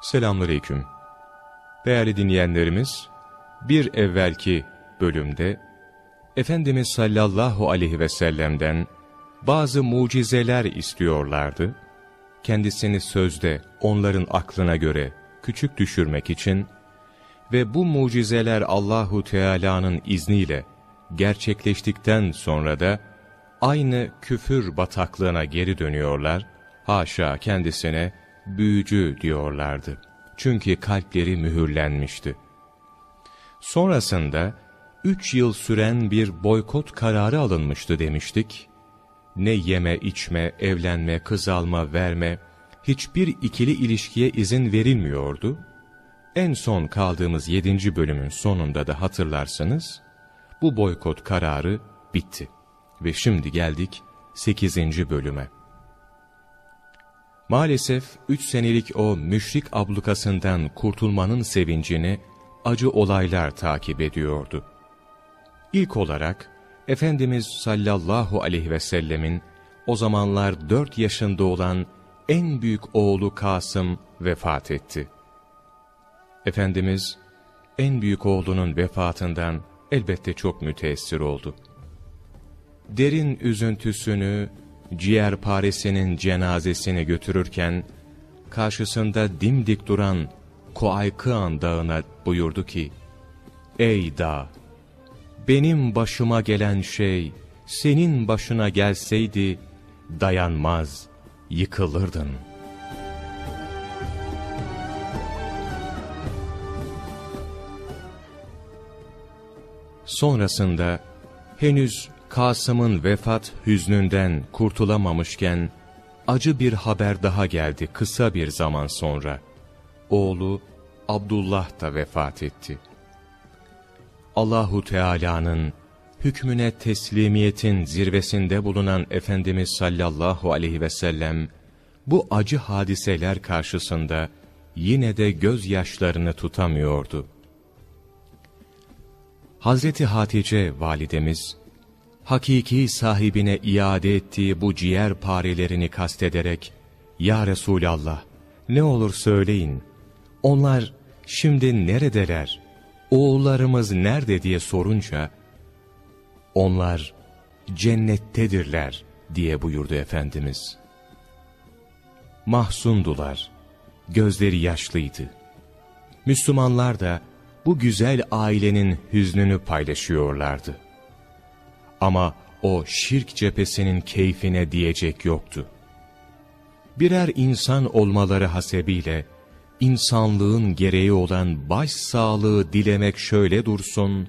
Selamünaleyküm. Değerli dinleyenlerimiz, bir evvelki bölümde Efendimiz sallallahu aleyhi ve sellem'den bazı mucizeler istiyorlardı. Kendisini sözde onların aklına göre küçük düşürmek için ve bu mucizeler Allahu Teala'nın izniyle gerçekleştikten sonra da aynı küfür bataklığına geri dönüyorlar. Haşa kendisine büyücü diyorlardı. Çünkü kalpleri mühürlenmişti. Sonrasında üç yıl süren bir boykot kararı alınmıştı demiştik. Ne yeme, içme, evlenme, kız alma, verme, hiçbir ikili ilişkiye izin verilmiyordu. En son kaldığımız yedinci bölümün sonunda da hatırlarsanız, bu boykot kararı bitti. Ve şimdi geldik sekizinci bölüme. Maalesef üç senelik o müşrik ablukasından kurtulmanın sevincini acı olaylar takip ediyordu. İlk olarak Efendimiz sallallahu aleyhi ve sellemin o zamanlar dört yaşında olan en büyük oğlu Kasım vefat etti. Efendimiz en büyük oğlunun vefatından elbette çok müteessir oldu. Derin üzüntüsünü, ciğer paresinin cenazesini götürürken, karşısında dimdik duran Kuaykıan dağına buyurdu ki, Ey dağ! Benim başıma gelen şey, senin başına gelseydi, dayanmaz, yıkılırdın. Sonrasında, henüz Kasım'ın vefat hüznünden kurtulamamışken, acı bir haber daha geldi kısa bir zaman sonra. Oğlu Abdullah da vefat etti. Allahu Teala'nın hükmüne teslimiyetin zirvesinde bulunan Efendimiz sallallahu aleyhi ve sellem, bu acı hadiseler karşısında yine de gözyaşlarını tutamıyordu. Hazreti Hatice validemiz, hakiki sahibine iade ettiği bu ciğer parelerini kastederek, ''Ya Resulallah, ne olur söyleyin, onlar şimdi neredeler, oğullarımız nerede?'' diye sorunca, ''Onlar cennettedirler.'' diye buyurdu Efendimiz. Mahzundular, gözleri yaşlıydı. Müslümanlar da bu güzel ailenin hüznünü paylaşıyorlardı. Ama o şirk cephesinin keyfine diyecek yoktu. Birer insan olmaları hasebiyle, insanlığın gereği olan baş sağlığı dilemek şöyle dursun,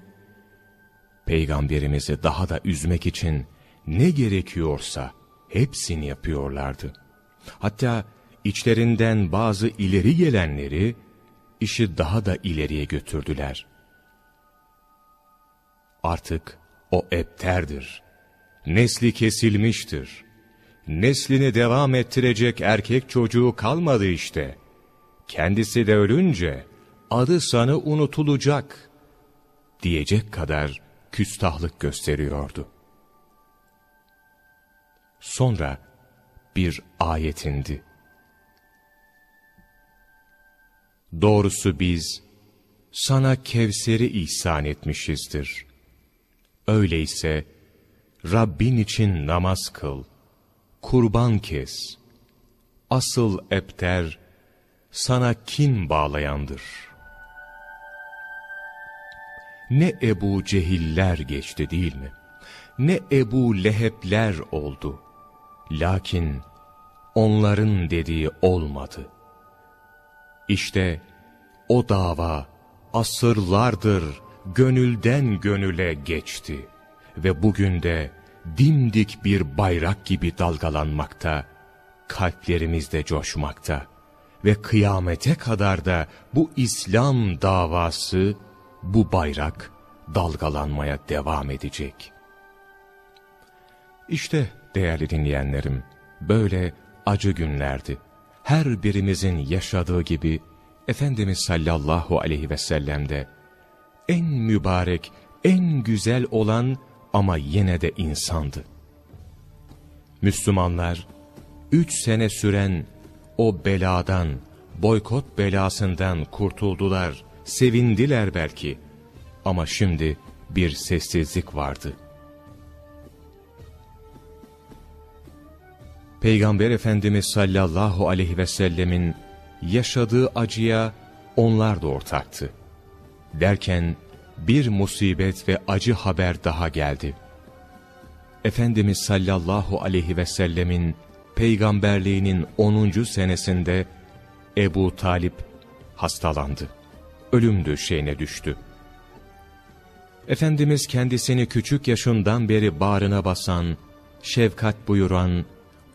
Peygamberimizi daha da üzmek için ne gerekiyorsa hepsini yapıyorlardı. Hatta içlerinden bazı ileri gelenleri, işi daha da ileriye götürdüler. Artık o ebterdir. Nesli kesilmiştir. Neslini devam ettirecek erkek çocuğu kalmadı işte. Kendisi de ölünce adı sanı unutulacak diyecek kadar küstahlık gösteriyordu. Sonra bir ayet indi. Doğrusu biz sana Kevser'i ihsan etmişizdir. Öyleyse Rabbin için namaz kıl, kurban kes. Asıl epter sana kin bağlayandır. Ne Ebu Cehiller geçti değil mi? Ne Ebu Lehebler oldu. Lakin onların dediği olmadı.'' İşte o dava asırlardır gönülden gönüle geçti ve bugün de dimdik bir bayrak gibi dalgalanmakta, kalplerimizde coşmakta ve kıyamete kadar da bu İslam davası, bu bayrak dalgalanmaya devam edecek. İşte değerli dinleyenlerim, böyle acı günlerdi her birimizin yaşadığı gibi Efendimiz sallallahu aleyhi ve sellem'de en mübarek, en güzel olan ama yine de insandı. Müslümanlar, üç sene süren o beladan, boykot belasından kurtuldular, sevindiler belki. Ama şimdi bir sessizlik vardı. Peygamber Efendimiz sallallahu aleyhi ve sellemin yaşadığı acıya onlar da ortaktı. Derken bir musibet ve acı haber daha geldi. Efendimiz sallallahu aleyhi ve sellemin peygamberliğinin 10. senesinde Ebu Talip hastalandı. Ölüm döşeğine düştü. Efendimiz kendisini küçük yaşından beri bağrına basan, şefkat buyuran,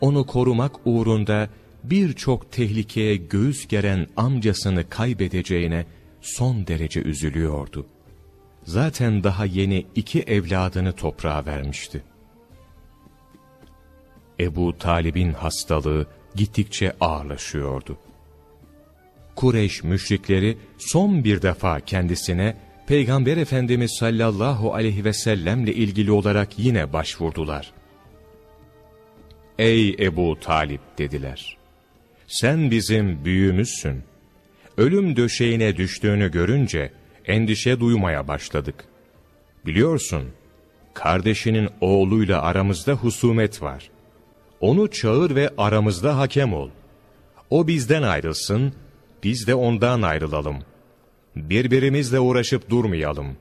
onu korumak uğrunda birçok tehlikeye göğüs geren amcasını kaybedeceğine son derece üzülüyordu. Zaten daha yeni iki evladını toprağa vermişti. Ebu Talib'in hastalığı gittikçe ağırlaşıyordu. Kureyş müşrikleri son bir defa kendisine Peygamber Efendimiz sallallahu aleyhi ve sellemle ilgili olarak yine başvurdular. Ey Ebu Talip dediler. Sen bizim büyüğümüzsün. Ölüm döşeğine düştüğünü görünce endişe duymaya başladık. Biliyorsun, kardeşinin oğluyla aramızda husumet var. Onu çağır ve aramızda hakem ol. O bizden ayrılsın, biz de ondan ayrılalım. Birbirimizle uğraşıp durmayalım.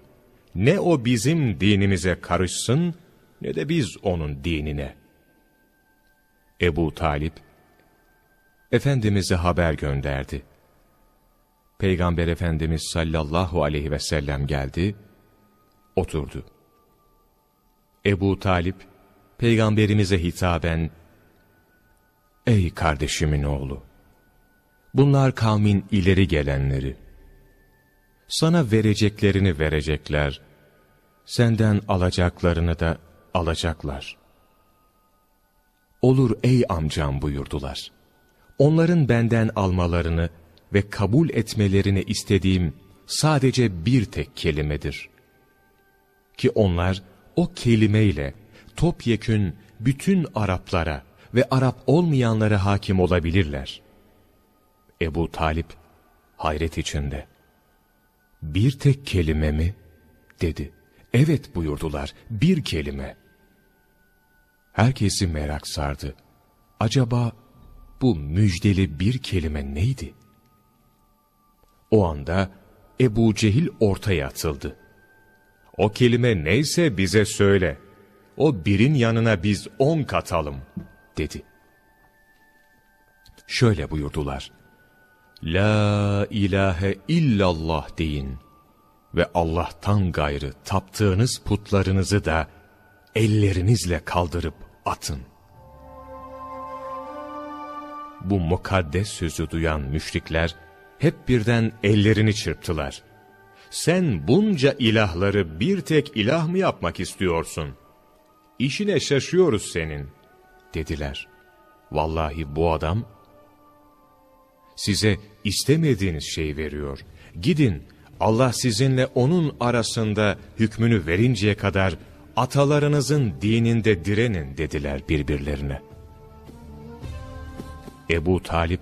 Ne o bizim dinimize karışsın, ne de biz onun dinine. Ebu Talip, Efendimiz'e haber gönderdi. Peygamber Efendimiz sallallahu aleyhi ve sellem geldi, oturdu. Ebu Talip, Peygamberimize hitaben, Ey kardeşimin oğlu! Bunlar kavmin ileri gelenleri. Sana vereceklerini verecekler, senden alacaklarını da alacaklar. Olur ey amcam buyurdular. Onların benden almalarını ve kabul etmelerini istediğim sadece bir tek kelimedir. Ki onlar o kelimeyle topyekün bütün Araplara ve Arap olmayanlara hakim olabilirler. Ebu Talip hayret içinde. Bir tek kelime mi? dedi. Evet buyurdular, bir kelime. Herkesi merak sardı. Acaba bu müjdeli bir kelime neydi? O anda Ebu Cehil ortaya atıldı. O kelime neyse bize söyle. O birin yanına biz on katalım, dedi. Şöyle buyurdular. La ilahe illallah deyin ve Allah'tan gayrı taptığınız putlarınızı da ellerinizle kaldırıp atın. Bu mukaddes sözü duyan müşrikler hep birden ellerini çırptılar. Sen bunca ilahları bir tek ilah mı yapmak istiyorsun? İşine şaşıyoruz senin, dediler. Vallahi bu adam size istemediğiniz şey veriyor. Gidin Allah sizinle onun arasında hükmünü verinceye kadar atalarınızın dininde direnin dediler birbirlerine. Ebu Talip,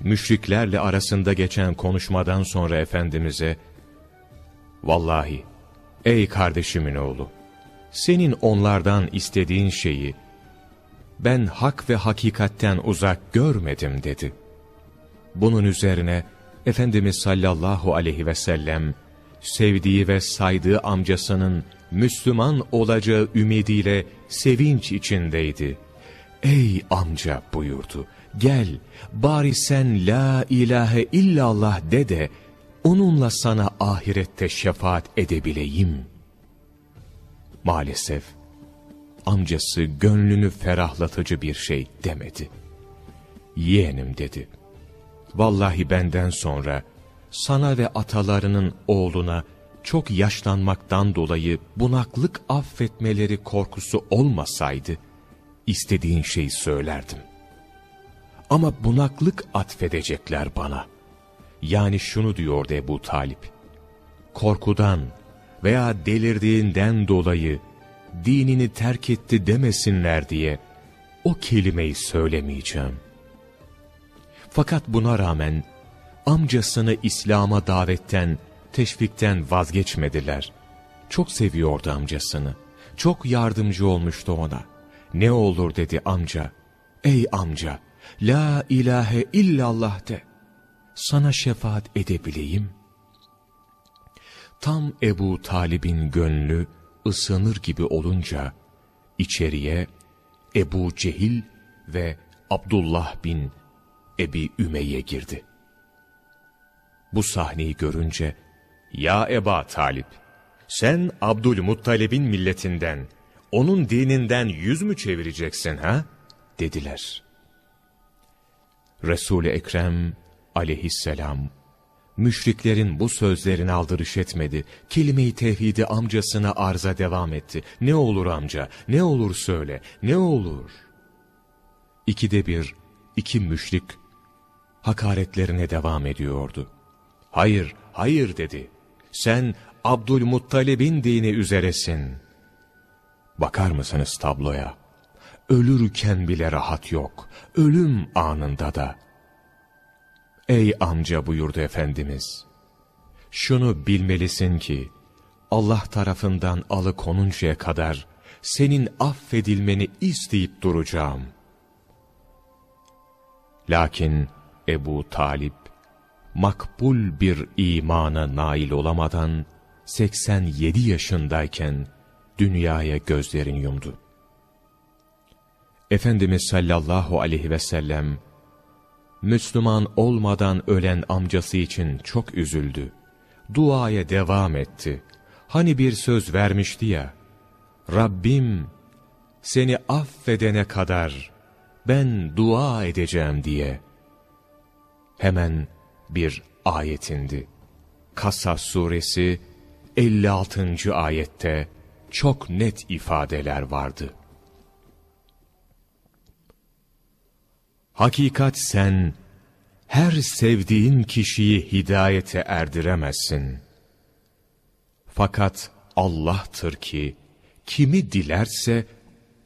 müşriklerle arasında geçen konuşmadan sonra Efendimiz'e, Vallahi, ey kardeşimin oğlu, senin onlardan istediğin şeyi, ben hak ve hakikatten uzak görmedim dedi. Bunun üzerine, Efendimiz sallallahu aleyhi ve sellem, sevdiği ve saydığı amcasının Müslüman olacağı ümidiyle sevinç içindeydi. Ey amca buyurdu, gel bari sen la ilahe illallah de de, onunla sana ahirette şefaat edebileyim. Maalesef amcası gönlünü ferahlatıcı bir şey demedi. Yeğenim dedi. Vallahi benden sonra sana ve atalarının oğluna çok yaşlanmaktan dolayı bunaklık affetmeleri korkusu olmasaydı, istediğin şeyi söylerdim. Ama bunaklık atfedecekler bana. Yani şunu diyordu Ebu Talip, korkudan veya delirdiğinden dolayı dinini terk etti demesinler diye o kelimeyi söylemeyeceğim. Fakat buna rağmen amcasını İslam'a davetten, teşvikten vazgeçmediler. Çok seviyordu amcasını. Çok yardımcı olmuştu ona. Ne olur dedi amca. Ey amca, la ilahe illallah de. Sana şefaat edebileyim. Tam Ebu Talib'in gönlü ısınır gibi olunca, içeriye Ebu Cehil ve Abdullah bin Ebi Ümeyye girdi. Bu sahneyi görünce, ''Ya Eba Talip, sen Abdülmuttalib'in milletinden, onun dininden yüz mü çevireceksin ha?'' dediler. Resul-i Ekrem aleyhisselam, müşriklerin bu sözlerini aldırış etmedi. Kelime-i tevhidi amcasına arza devam etti. Ne olur amca, ne olur söyle, ne olur. İkide bir, iki müşrik hakaretlerine devam ediyordu. Hayır, hayır dedi. Sen Abdülmuttalib'in dini üzeresin. Bakar mısınız tabloya? Ölürken bile rahat yok. Ölüm anında da. Ey amca buyurdu Efendimiz. Şunu bilmelisin ki, Allah tarafından alıkonuncaya kadar senin affedilmeni isteyip duracağım. Lakin Ebu Talip, makbul bir imana nail olamadan 87 yaşındayken dünyaya gözlerini yumdu. Efendimiz sallallahu aleyhi ve sellem, Müslüman olmadan ölen amcası için çok üzüldü. Duaya devam etti. Hani bir söz vermişti ya, Rabbim seni affedene kadar ben dua edeceğim diye. Hemen bir ayetindi. Kasas suresi 56. ayette çok net ifadeler vardı. Hakikat sen her sevdiğin kişiyi hidayete erdiremezsin. Fakat Allah'tır ki kimi dilerse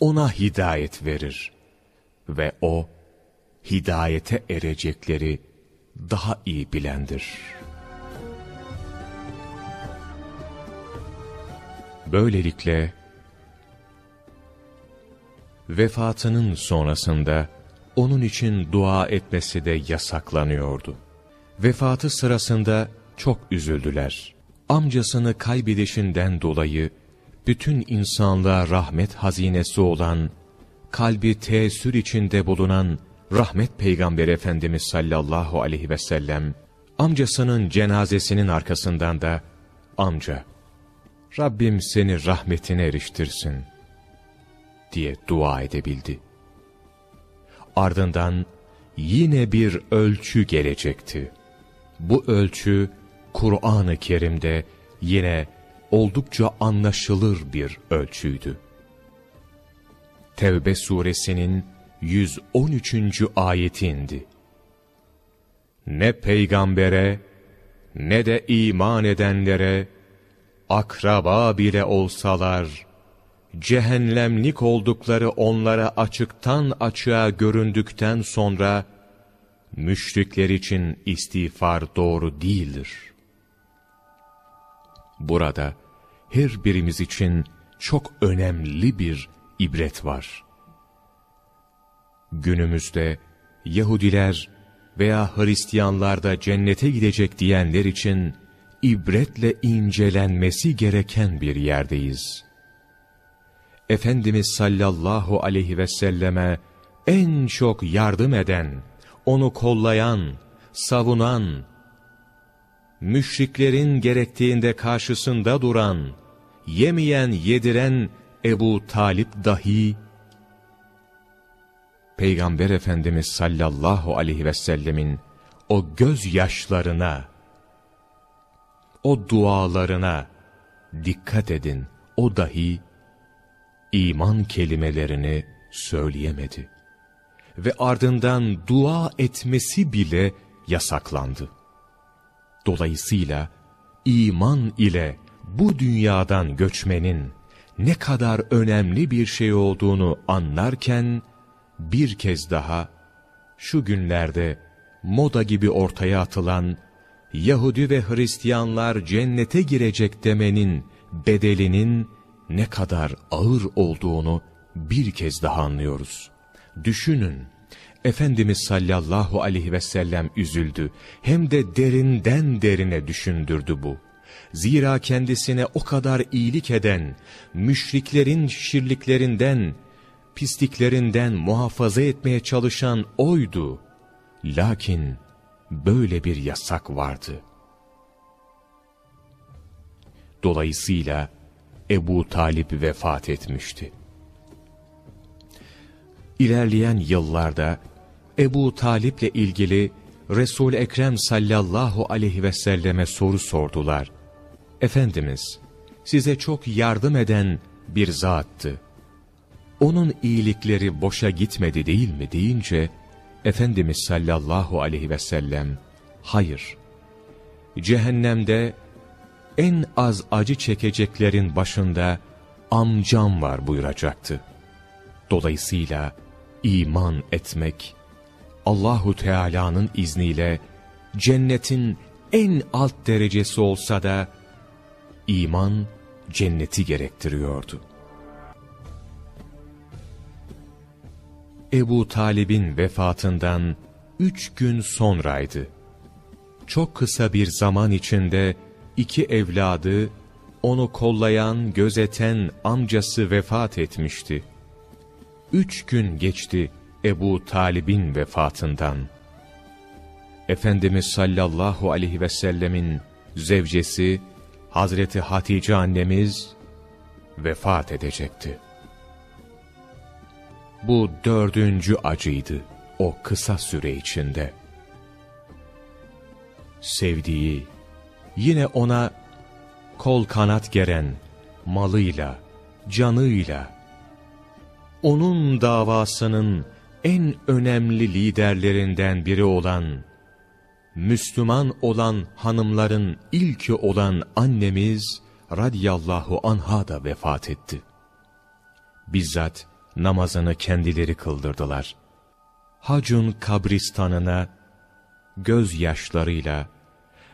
ona hidayet verir ve o hidayete erecekleri daha iyi bilendir. Böylelikle vefatının sonrasında onun için dua etmesi de yasaklanıyordu. Vefatı sırasında çok üzüldüler. Amcasını kaybedişinden dolayı bütün insanlığa rahmet hazinesi olan, kalbi teessür içinde bulunan rahmet peygamber efendimiz sallallahu aleyhi ve sellem, amcasının cenazesinin arkasından da, amca, Rabbim seni rahmetine eriştirsin, diye dua edebildi. Ardından yine bir ölçü gelecekti. Bu ölçü Kur'an-ı Kerim'de yine oldukça anlaşılır bir ölçüydü. Tevbe suresinin 113. ayeti indi. Ne peygambere ne de iman edenlere akraba bile olsalar cehennemlik oldukları onlara açıktan açığa göründükten sonra, müşrikler için istiğfar doğru değildir. Burada her birimiz için çok önemli bir ibret var. Günümüzde Yahudiler veya Hristiyanlar da cennete gidecek diyenler için ibretle incelenmesi gereken bir yerdeyiz. Efendimiz sallallahu aleyhi ve selleme en çok yardım eden, onu kollayan, savunan, müşriklerin gerektiğinde karşısında duran, yemeyen yediren Ebu Talip dahi, Peygamber Efendimiz sallallahu aleyhi ve sellemin o gözyaşlarına, o dualarına dikkat edin, o dahi iman kelimelerini söyleyemedi. Ve ardından dua etmesi bile yasaklandı. Dolayısıyla iman ile bu dünyadan göçmenin ne kadar önemli bir şey olduğunu anlarken bir kez daha şu günlerde moda gibi ortaya atılan Yahudi ve Hristiyanlar cennete girecek demenin bedelinin ne kadar ağır olduğunu bir kez daha anlıyoruz. Düşünün, Efendimiz sallallahu aleyhi ve sellem üzüldü. Hem de derinden derine düşündürdü bu. Zira kendisine o kadar iyilik eden, müşriklerin şirliklerinden, pisliklerinden muhafaza etmeye çalışan oydu. Lakin böyle bir yasak vardı. Dolayısıyla Ebu Talip vefat etmişti. İlerleyen yıllarda Ebu Talip'le ilgili Resul Ekrem sallallahu aleyhi ve selleme soru sordular. Efendimiz, size çok yardım eden bir zattı. Onun iyilikleri boşa gitmedi değil mi deyince, Efendimiz sallallahu aleyhi ve sellem, hayır, cehennemde en az acı çekeceklerin başında amcam var buyuracaktı. Dolayısıyla iman etmek, Allahu Teala'nın izniyle cennetin en alt derecesi olsa da iman cenneti gerektiriyordu. Ebu Talib'in vefatından üç gün sonraydı. Çok kısa bir zaman içinde iki evladı, onu kollayan, gözeten amcası vefat etmişti. Üç gün geçti Ebu Talib'in vefatından. Efendimiz sallallahu aleyhi ve sellemin zevcesi Hazreti Hatice annemiz vefat edecekti. Bu dördüncü acıydı o kısa süre içinde. Sevdiği, yine ona kol kanat geren, malıyla, canıyla, onun davasının en önemli liderlerinden biri olan, Müslüman olan hanımların ilki olan annemiz radiyallahu anha da vefat etti. Bizzat namazını kendileri kıldırdılar. Hacun kabristanına gözyaşlarıyla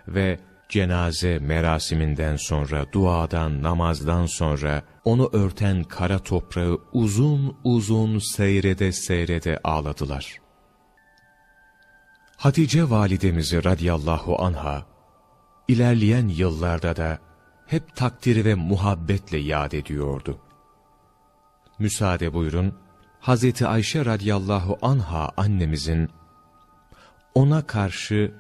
ve cenaze merasiminden sonra, duadan, namazdan sonra onu örten kara toprağı uzun uzun seyrede seyrede ağladılar. Hatice validemizi radiyallahu anha, ilerleyen yıllarda da hep takdiri ve muhabbetle yad ediyordu. Müsaade buyurun, Hazreti Ayşe radiyallahu anha annemizin ona karşı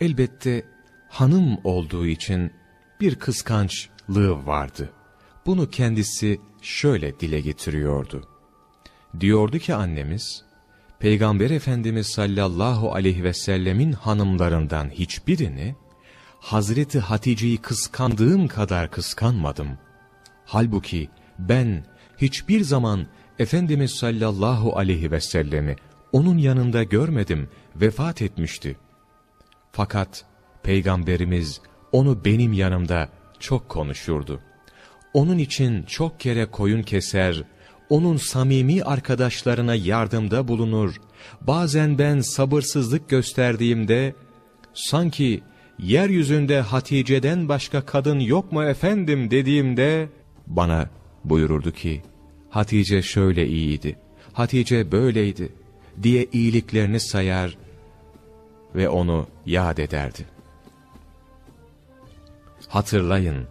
elbette hanım olduğu için bir kıskançlığı vardı. Bunu kendisi şöyle dile getiriyordu. Diyordu ki annemiz, Peygamber Efendimiz sallallahu aleyhi ve sellemin hanımlarından hiçbirini, Hazreti Hatice'yi kıskandığım kadar kıskanmadım. Halbuki ben hiçbir zaman Efendimiz sallallahu aleyhi ve sellemi onun yanında görmedim, vefat etmişti. Fakat Peygamberimiz onu benim yanımda çok konuşurdu. Onun için çok kere koyun keser, onun samimi arkadaşlarına yardımda bulunur. Bazen ben sabırsızlık gösterdiğimde, sanki yeryüzünde Hatice'den başka kadın yok mu efendim dediğimde, bana buyururdu ki, Hatice şöyle iyiydi, Hatice böyleydi diye iyiliklerini sayar ve onu yad ederdi. Hatırlayın,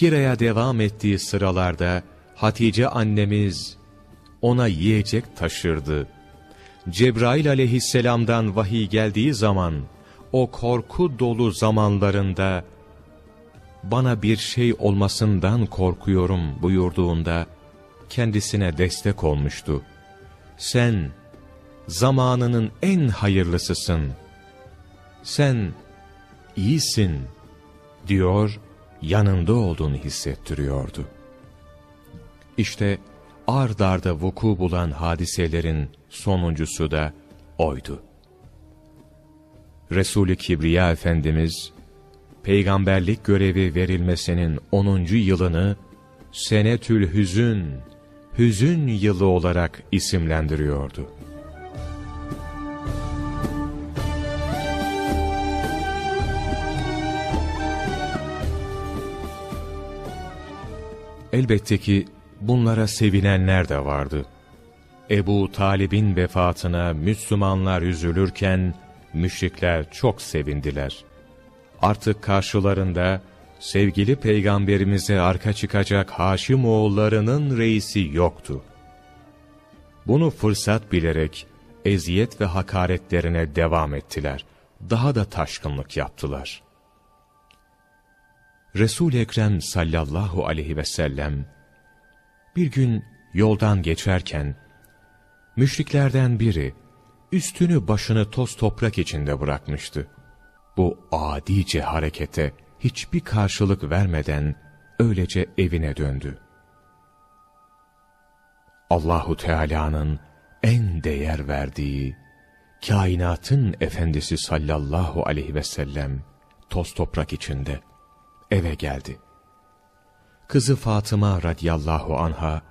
Hira'ya devam ettiği sıralarda Hatice annemiz ona yiyecek taşırdı. Cebrail aleyhisselamdan vahiy geldiği zaman o korku dolu zamanlarında bana bir şey olmasından korkuyorum buyurduğunda kendisine destek olmuştu. Sen zamanının en hayırlısısın. Sen iyisin diyor, yanında olduğunu hissettiriyordu. İşte ard arda vuku bulan hadiselerin sonuncusu da oydu. Resul-i Kibriya Efendimiz, peygamberlik görevi verilmesinin 10. yılını Senetül Hüzün, hüzün yılı olarak isimlendiriyordu. Elbette ki bunlara sevinenler de vardı. Ebu Talib'in vefatına Müslümanlar üzülürken, müşrikler çok sevindiler. Artık karşılarında, sevgili peygamberimize arka çıkacak Haşim oğullarının reisi yoktu. Bunu fırsat bilerek, eziyet ve hakaretlerine devam ettiler. Daha da taşkınlık yaptılar. Resul-i Ekrem sallallahu aleyhi ve sellem bir gün yoldan geçerken müşriklerden biri üstünü başını toz toprak içinde bırakmıştı. Bu adice harekete hiçbir karşılık vermeden öylece evine döndü. Allahu Teala'nın en değer verdiği kainatın efendisi sallallahu aleyhi ve sellem toz toprak içinde eve geldi. Kızı Fatıma radiyallahu anha,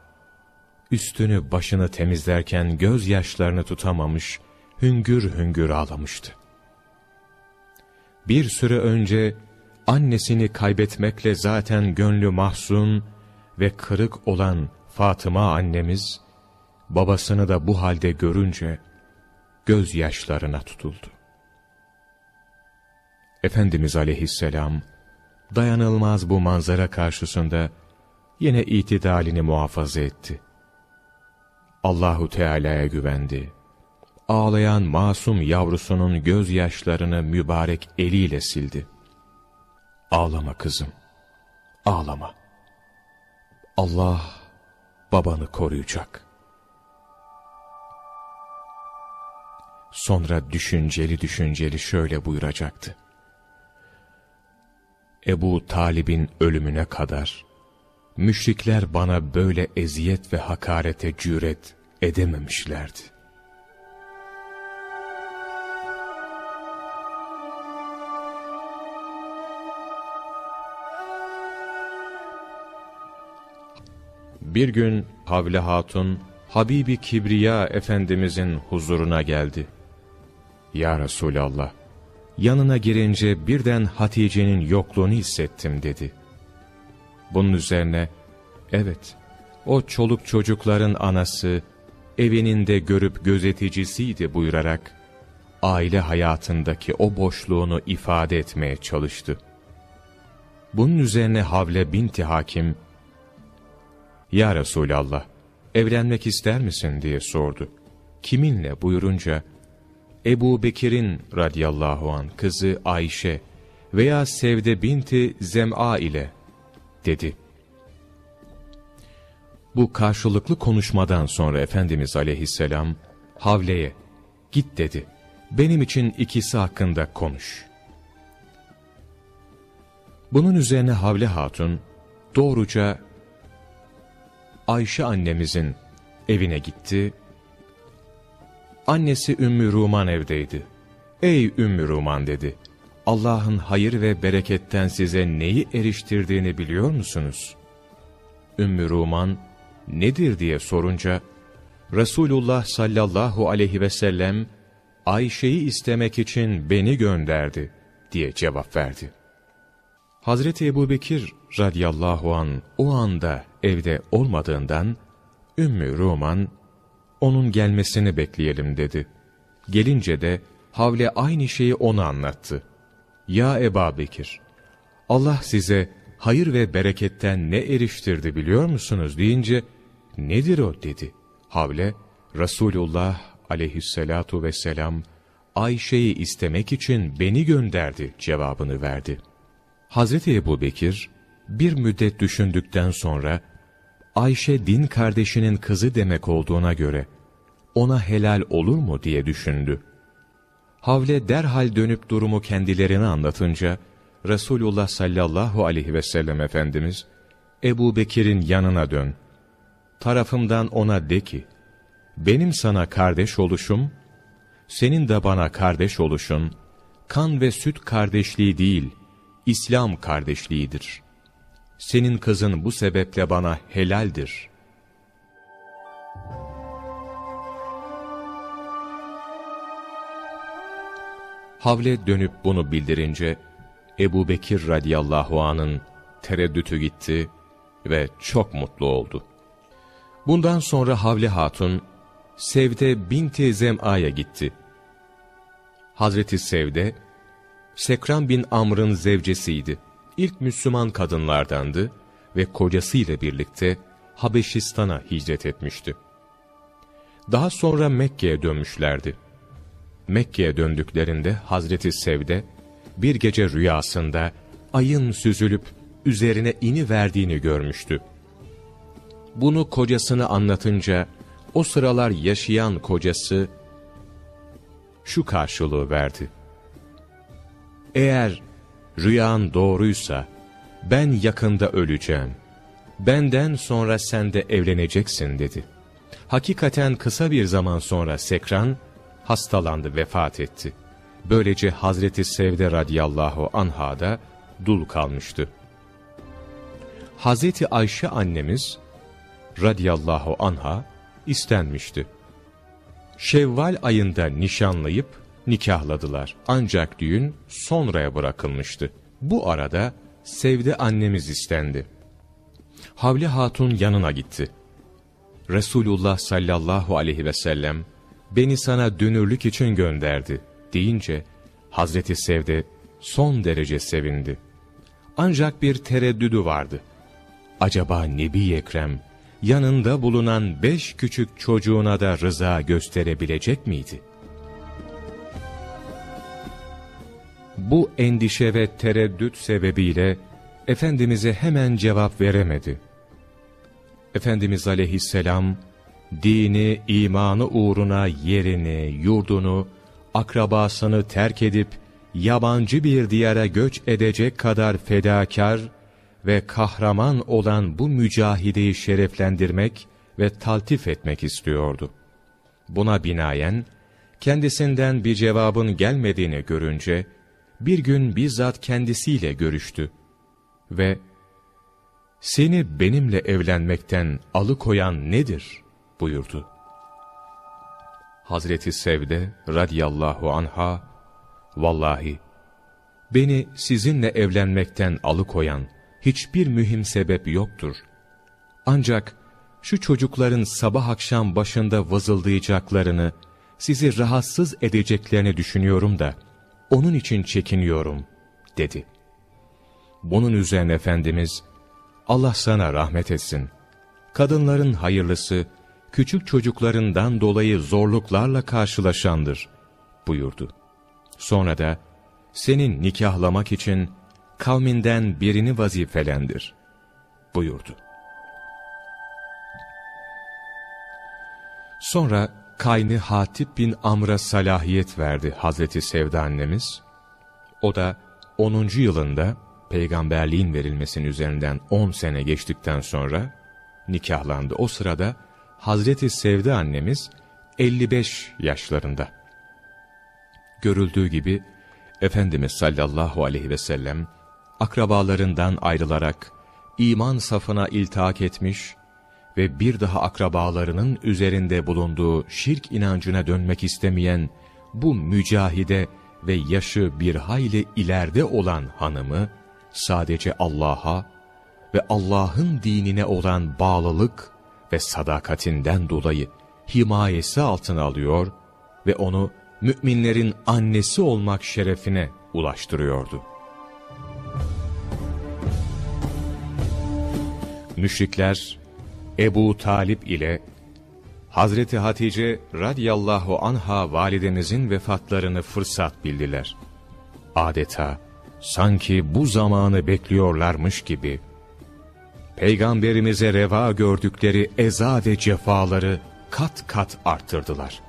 üstünü başını temizlerken gözyaşlarını tutamamış, hüngür hüngür ağlamıştı. Bir süre önce annesini kaybetmekle zaten gönlü mahzun ve kırık olan Fatıma annemiz, babasını da bu halde görünce gözyaşlarına tutuldu. Efendimiz aleyhisselam, dayanılmaz bu manzara karşısında yine itidalini muhafaza etti. Allahu Teala'ya güvendi. Ağlayan masum yavrusunun gözyaşlarını mübarek eliyle sildi. Ağlama kızım, ağlama. Allah babanı koruyacak. Sonra düşünceli düşünceli şöyle buyuracaktı. Ebu Talib'in ölümüne kadar, müşrikler bana böyle eziyet ve hakarete cüret edememişlerdi. Bir gün Havle Hatun, Habibi Kibriya Efendimizin huzuruna geldi. Ya Resulallah, yanına girince birden Hatice'nin yokluğunu hissettim dedi. Bunun üzerine, evet, o çoluk çocukların anası, evinin de görüp gözeticisiydi buyurarak, aile hayatındaki o boşluğunu ifade etmeye çalıştı. Bunun üzerine Havle binti Hakim, ''Ya Resulallah, evlenmek ister misin?'' diye sordu. Kiminle buyurunca, Ebu Bekir'in radiyallahu an kızı Ayşe veya Sevde binti Zem'a ile dedi. Bu karşılıklı konuşmadan sonra Efendimiz aleyhisselam Havle'ye git dedi. Benim için ikisi hakkında konuş. Bunun üzerine Havle Hatun doğruca Ayşe annemizin evine gitti Annesi Ümmü Ruman evdeydi. Ey Ümmü Ruman dedi. Allah'ın hayır ve bereketten size neyi eriştirdiğini biliyor musunuz? Ümmü Ruman nedir diye sorunca Resulullah sallallahu aleyhi ve sellem Ayşe'yi istemek için beni gönderdi diye cevap verdi. Hazreti Ebubekir radıyallahu an o anda evde olmadığından Ümmü Ruman onun gelmesini bekleyelim dedi. Gelince de Havle aynı şeyi ona anlattı. Ya Eba Bekir, Allah size hayır ve bereketten ne eriştirdi biliyor musunuz deyince, nedir o dedi. Havle, Resulullah aleyhissalatu vesselam, Ayşe'yi istemek için beni gönderdi cevabını verdi. Hazreti Ebu Bekir, bir müddet düşündükten sonra, Ayşe din kardeşinin kızı demek olduğuna göre, ona helal olur mu diye düşündü. Havle derhal dönüp durumu kendilerine anlatınca, Resulullah sallallahu aleyhi ve sellem Efendimiz, Ebu Bekir'in yanına dön. Tarafımdan ona de ki, benim sana kardeş oluşum, senin de bana kardeş oluşun, kan ve süt kardeşliği değil, İslam kardeşliğidir. Senin kızın bu sebeple bana helaldir.'' Havle dönüp bunu bildirince, Ebu Bekir radiyallahu anın tereddütü gitti, ve çok mutlu oldu. Bundan sonra Havle Hatun, Sevde binti Zem'a'ya gitti. Hazreti Sevde, Sekran bin Amr'ın zevcesiydi. İlk Müslüman kadınlardandı ve kocasıyla birlikte Habeşistan'a hicret etmişti. Daha sonra Mekke'ye dönmüşlerdi. Mekke'ye döndüklerinde Hazreti Sevde, bir gece rüyasında ayın süzülüp üzerine ini verdiğini görmüştü. Bunu kocasını anlatınca, o sıralar yaşayan kocası şu karşılığı verdi. Eğer rüyan doğruysa, ben yakında öleceğim. Benden sonra sen de evleneceksin dedi. Hakikaten kısa bir zaman sonra Sekran hastalandı, vefat etti. Böylece Hazreti Sevde radıyallahu anha da dul kalmıştı. Hazreti Ayşe annemiz radıyallahu anha istenmişti. Şevval ayında nişanlayıp nikahladılar. Ancak düğün sonraya bırakılmıştı. Bu arada Sevde annemiz istendi. Havli Hatun yanına gitti. Resulullah sallallahu aleyhi ve sellem beni sana dünürlük için gönderdi deyince Hazreti Sevde son derece sevindi. Ancak bir tereddüdü vardı. Acaba Nebi Ekrem yanında bulunan beş küçük çocuğuna da rıza gösterebilecek miydi? Bu endişe ve tereddüt sebebiyle Efendimiz'e hemen cevap veremedi. Efendimiz aleyhisselam, dini, imanı uğruna yerini, yurdunu, akrabasını terk edip, yabancı bir diyara göç edecek kadar fedakar ve kahraman olan bu mücahideyi şereflendirmek ve taltif etmek istiyordu. Buna binaen, kendisinden bir cevabın gelmediğini görünce, bir gün bizzat kendisiyle görüştü ve ''Seni benimle evlenmekten alıkoyan nedir?'' Buyurdu. Hazreti Sevde radiyallahu anha, ''Vallahi beni sizinle evlenmekten alıkoyan hiçbir mühim sebep yoktur. Ancak şu çocukların sabah akşam başında vızıldayacaklarını, sizi rahatsız edeceklerini düşünüyorum da, onun için çekiniyorum, dedi. Bunun üzerine Efendimiz, Allah sana rahmet etsin. Kadınların hayırlısı, küçük çocuklarından dolayı zorluklarla karşılaşandır, buyurdu. Sonra da, senin nikahlamak için kavminden birini vazifelendir, buyurdu. Sonra Kaynı Hatip bin Amr'a salahiyet verdi Hazreti Sevda annemiz. O da 10. yılında peygamberliğin verilmesinin üzerinden 10 sene geçtikten sonra nikahlandı. O sırada Hazreti Sevda annemiz 55 yaşlarında. Görüldüğü gibi Efendimiz sallallahu aleyhi ve sellem akrabalarından ayrılarak iman safına iltihak etmiş ve bir daha akrabalarının üzerinde bulunduğu şirk inancına dönmek istemeyen bu mücahide ve yaşı bir hayli ileride olan hanımı sadece Allah'a ve Allah'ın dinine olan bağlılık ve sadakatinden dolayı himayesi altına alıyor ve onu müminlerin annesi olmak şerefine ulaştırıyordu. Müşrikler Ebu Talip ile Hazreti Hatice radiyallahu anha validemizin vefatlarını fırsat bildiler. Adeta sanki bu zamanı bekliyorlarmış gibi, Peygamberimize reva gördükleri eza ve cefaları kat kat arttırdılar.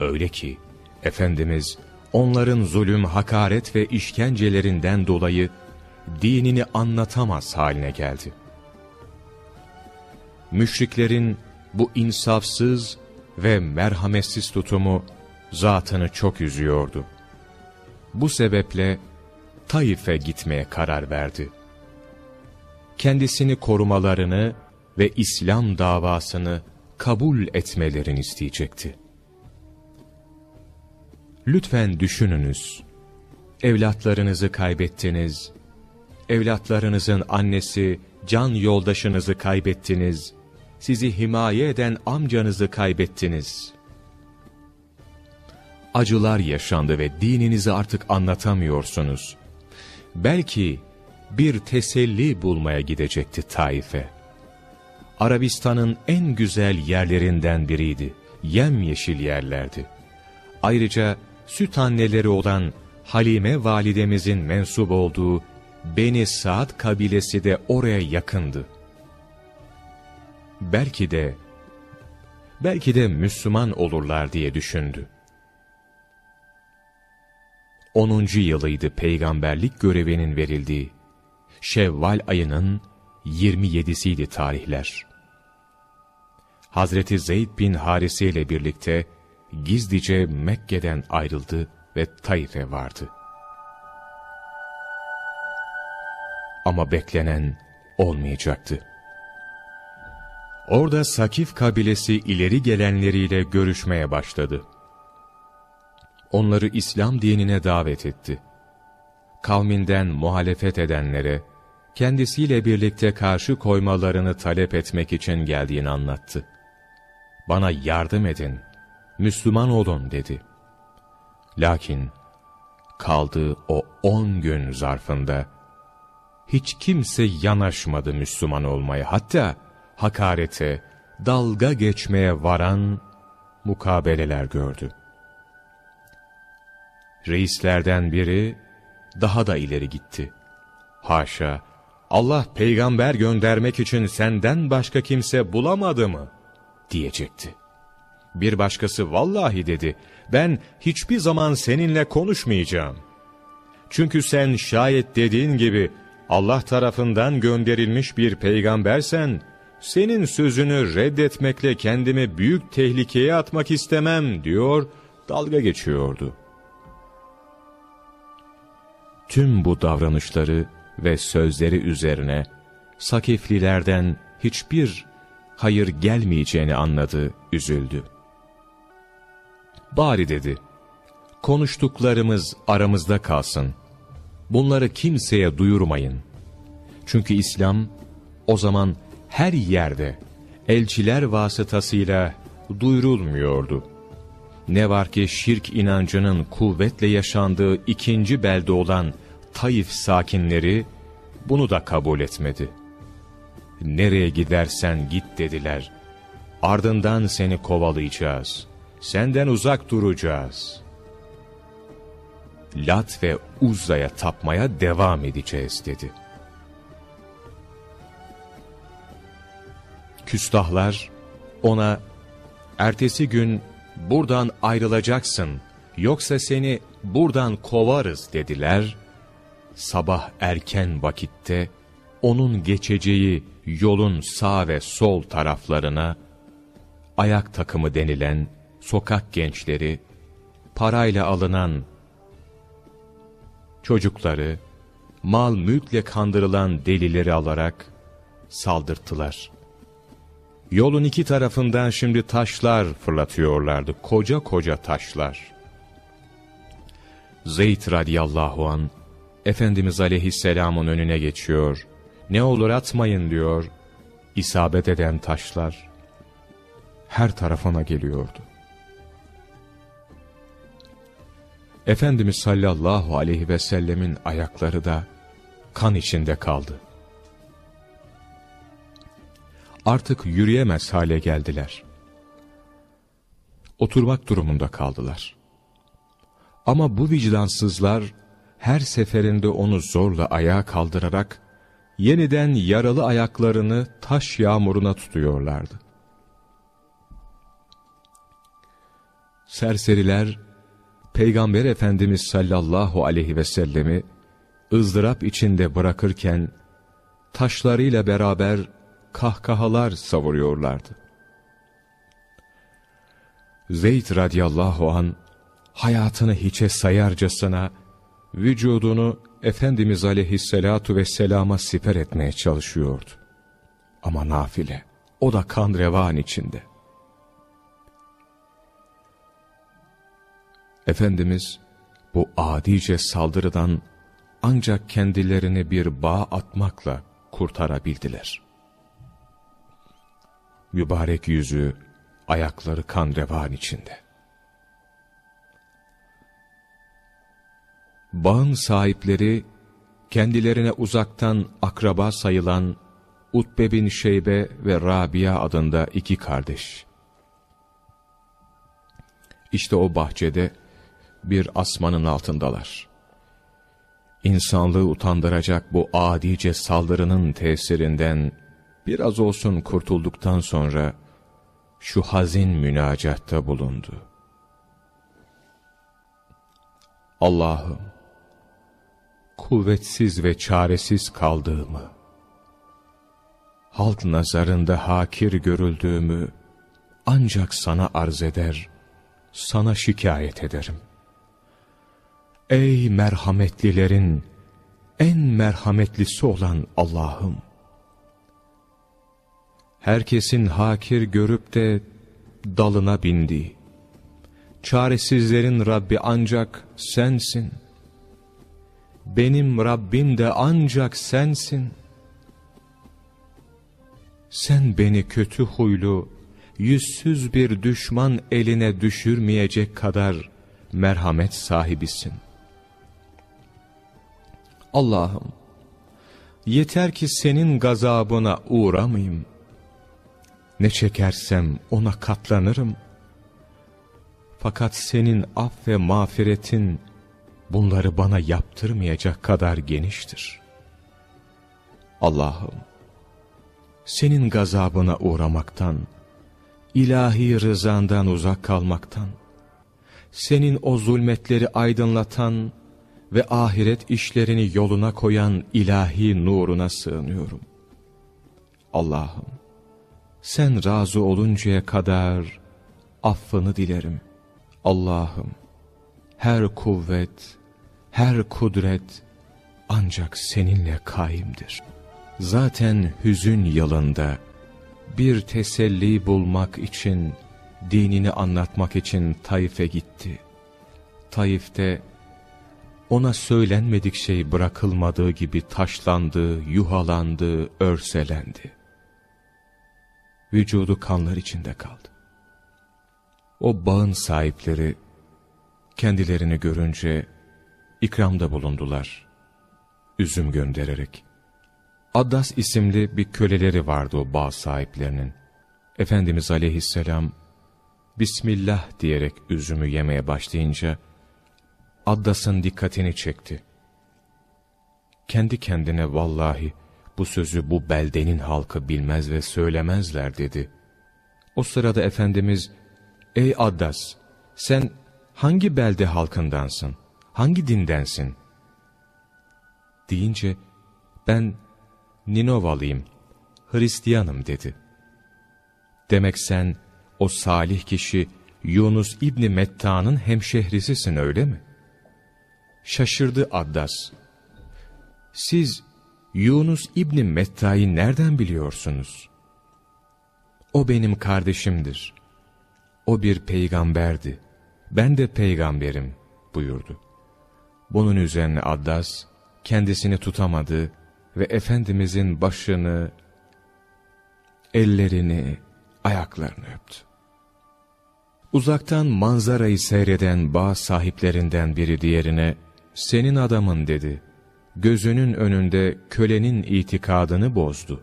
Öyle ki, Efendimiz onların zulüm, hakaret ve işkencelerinden dolayı dinini anlatamaz haline geldi. Müşriklerin bu insafsız ve merhametsiz tutumu zatını çok üzüyordu. Bu sebeple Taif'e gitmeye karar verdi. Kendisini korumalarını ve İslam davasını kabul etmelerini isteyecekti. Lütfen düşününüz. Evlatlarınızı kaybettiniz. Evlatlarınızın annesi can yoldaşınızı kaybettiniz, sizi himaye eden amcanızı kaybettiniz. Acılar yaşandı ve dininizi artık anlatamıyorsunuz. Belki bir teselli bulmaya gidecekti Taif'e. Arabistan'ın en güzel yerlerinden biriydi. Yemyeşil yerlerdi. Ayrıca süt anneleri olan Halime validemizin mensup olduğu Beni Saad kabilesi de oraya yakındı. Belki de, belki de Müslüman olurlar diye düşündü. 10. yılıydı peygamberlik görevinin verildiği. Şevval ayının 27'siydi tarihler. Hazreti Zeyd bin Harise ile birlikte gizlice Mekke'den ayrıldı ve Taif'e vardı. Ama beklenen olmayacaktı. Orada Sakif kabilesi ileri gelenleriyle görüşmeye başladı. Onları İslam dinine davet etti. Kavminden muhalefet edenlere, kendisiyle birlikte karşı koymalarını talep etmek için geldiğini anlattı. Bana yardım edin, Müslüman olun dedi. Lakin kaldığı o on gün zarfında hiç kimse yanaşmadı Müslüman olmaya. Hatta hakarete, dalga geçmeye varan mukabeleler gördü. Reislerden biri daha da ileri gitti. Haşa, Allah peygamber göndermek için senden başka kimse bulamadı mı? diyecekti. Bir başkası vallahi dedi, ben hiçbir zaman seninle konuşmayacağım. Çünkü sen şayet dediğin gibi Allah tarafından gönderilmiş bir peygambersen, senin sözünü reddetmekle kendimi büyük tehlikeye atmak istemem diyor, dalga geçiyordu. Tüm bu davranışları ve sözleri üzerine Sakiflilerden hiçbir hayır gelmeyeceğini anladı, üzüldü. Bari dedi, konuştuklarımız aramızda kalsın. Bunları kimseye duyurmayın. Çünkü İslam o zaman her yerde elçiler vasıtasıyla duyurulmuyordu. Ne var ki şirk inancının kuvvetle yaşandığı ikinci belde olan Taif sakinleri bunu da kabul etmedi. Nereye gidersen git dediler. Ardından seni kovalayacağız. Senden uzak duracağız. Lat ve Uzza'ya tapmaya devam edeceğiz dedi. Küstahlar ona ertesi gün buradan ayrılacaksın yoksa seni buradan kovarız dediler. Sabah erken vakitte onun geçeceği yolun sağ ve sol taraflarına ayak takımı denilen sokak gençleri, parayla alınan çocukları, mal mülkle kandırılan delileri alarak saldırttılar. Yolun iki tarafından şimdi taşlar fırlatıyorlardı, koca koca taşlar. Zeyd radiyallahu an Efendimiz aleyhisselamın önüne geçiyor. Ne olur atmayın diyor. İsabet eden taşlar her tarafına geliyordu. Efendimiz sallallahu aleyhi ve sellemin ayakları da kan içinde kaldı. Artık yürüyemez hale geldiler. Oturmak durumunda kaldılar. Ama bu vicdansızlar her seferinde onu zorla ayağa kaldırarak yeniden yaralı ayaklarını taş yağmuruna tutuyorlardı. Serseriler Peygamber Efendimiz sallallahu aleyhi ve sellemi ızdırap içinde bırakırken taşlarıyla beraber kahkahalar savuruyorlardı. Zeyd radıyallahu an hayatını hiçe sayarcasına vücudunu Efendimiz aleyhissalatu vesselama siper etmeye çalışıyordu. Ama nafile, o da kan revan içinde. Efendimiz bu adice saldırıdan ancak kendilerini bir bağ atmakla kurtarabildiler. Mübarek yüzü, ayakları kan revan içinde. Bağın sahipleri, kendilerine uzaktan akraba sayılan Utbe bin Şeybe ve Rabia adında iki kardeş. İşte o bahçede bir asmanın altındalar. İnsanlığı utandıracak bu adice saldırının tesirinden biraz olsun kurtulduktan sonra şu hazin münacatta bulundu. Allah'ım, kuvvetsiz ve çaresiz kaldığımı, halk nazarında hakir görüldüğümü ancak sana arz eder, sana şikayet ederim. Ey merhametlilerin en merhametlisi olan Allah'ım! Herkesin hakir görüp de dalına bindiği, çaresizlerin Rabbi ancak sensin. Benim Rabbim de ancak sensin. Sen beni kötü huylu, yüzsüz bir düşman eline düşürmeyecek kadar merhamet sahibisin. Allah'ım, yeter ki senin gazabına uğramayayım. Ne çekersem ona katlanırım. Fakat senin af ve mağfiretin bunları bana yaptırmayacak kadar geniştir. Allah'ım, senin gazabına uğramaktan, ilahi rızandan uzak kalmaktan, senin o zulmetleri aydınlatan ve ahiret işlerini yoluna koyan ilahi nuruna sığınıyorum. Allah'ım, sen razı oluncaya kadar affını dilerim. Allah'ım, her kuvvet, her kudret ancak seninle kaimdir. Zaten hüzün yılında bir teselli bulmak için, dinini anlatmak için Taif'e gitti. Taif'te ona söylenmedik şey bırakılmadığı gibi taşlandı, yuhalandı, örselendi. Vücudu kanlar içinde kaldı. O bağın sahipleri kendilerini görünce ikramda bulundular, üzüm göndererek. Addas isimli bir köleleri vardı o bağ sahiplerinin. Efendimiz aleyhisselam, Bismillah diyerek üzümü yemeye başlayınca, Addas'ın dikkatini çekti. Kendi kendine vallahi bu sözü bu beldenin halkı bilmez ve söylemezler dedi. O sırada Efendimiz, ey Addas sen hangi belde halkındansın, hangi dindensin? Deyince ben Ninovalıyım, Hristiyanım dedi. Demek sen o salih kişi Yunus İbni Metta'nın hemşehrisisin öyle mi? Şaşırdı Addas. Siz Yunus İbni Metta'yı nereden biliyorsunuz? O benim kardeşimdir. O bir peygamberdi. Ben de peygamberim buyurdu. Bunun üzerine Addas kendisini tutamadı ve Efendimizin başını, ellerini, ayaklarını öptü. Uzaktan manzarayı seyreden bağ sahiplerinden biri diğerine, senin adamın dedi. Gözünün önünde kölenin itikadını bozdu.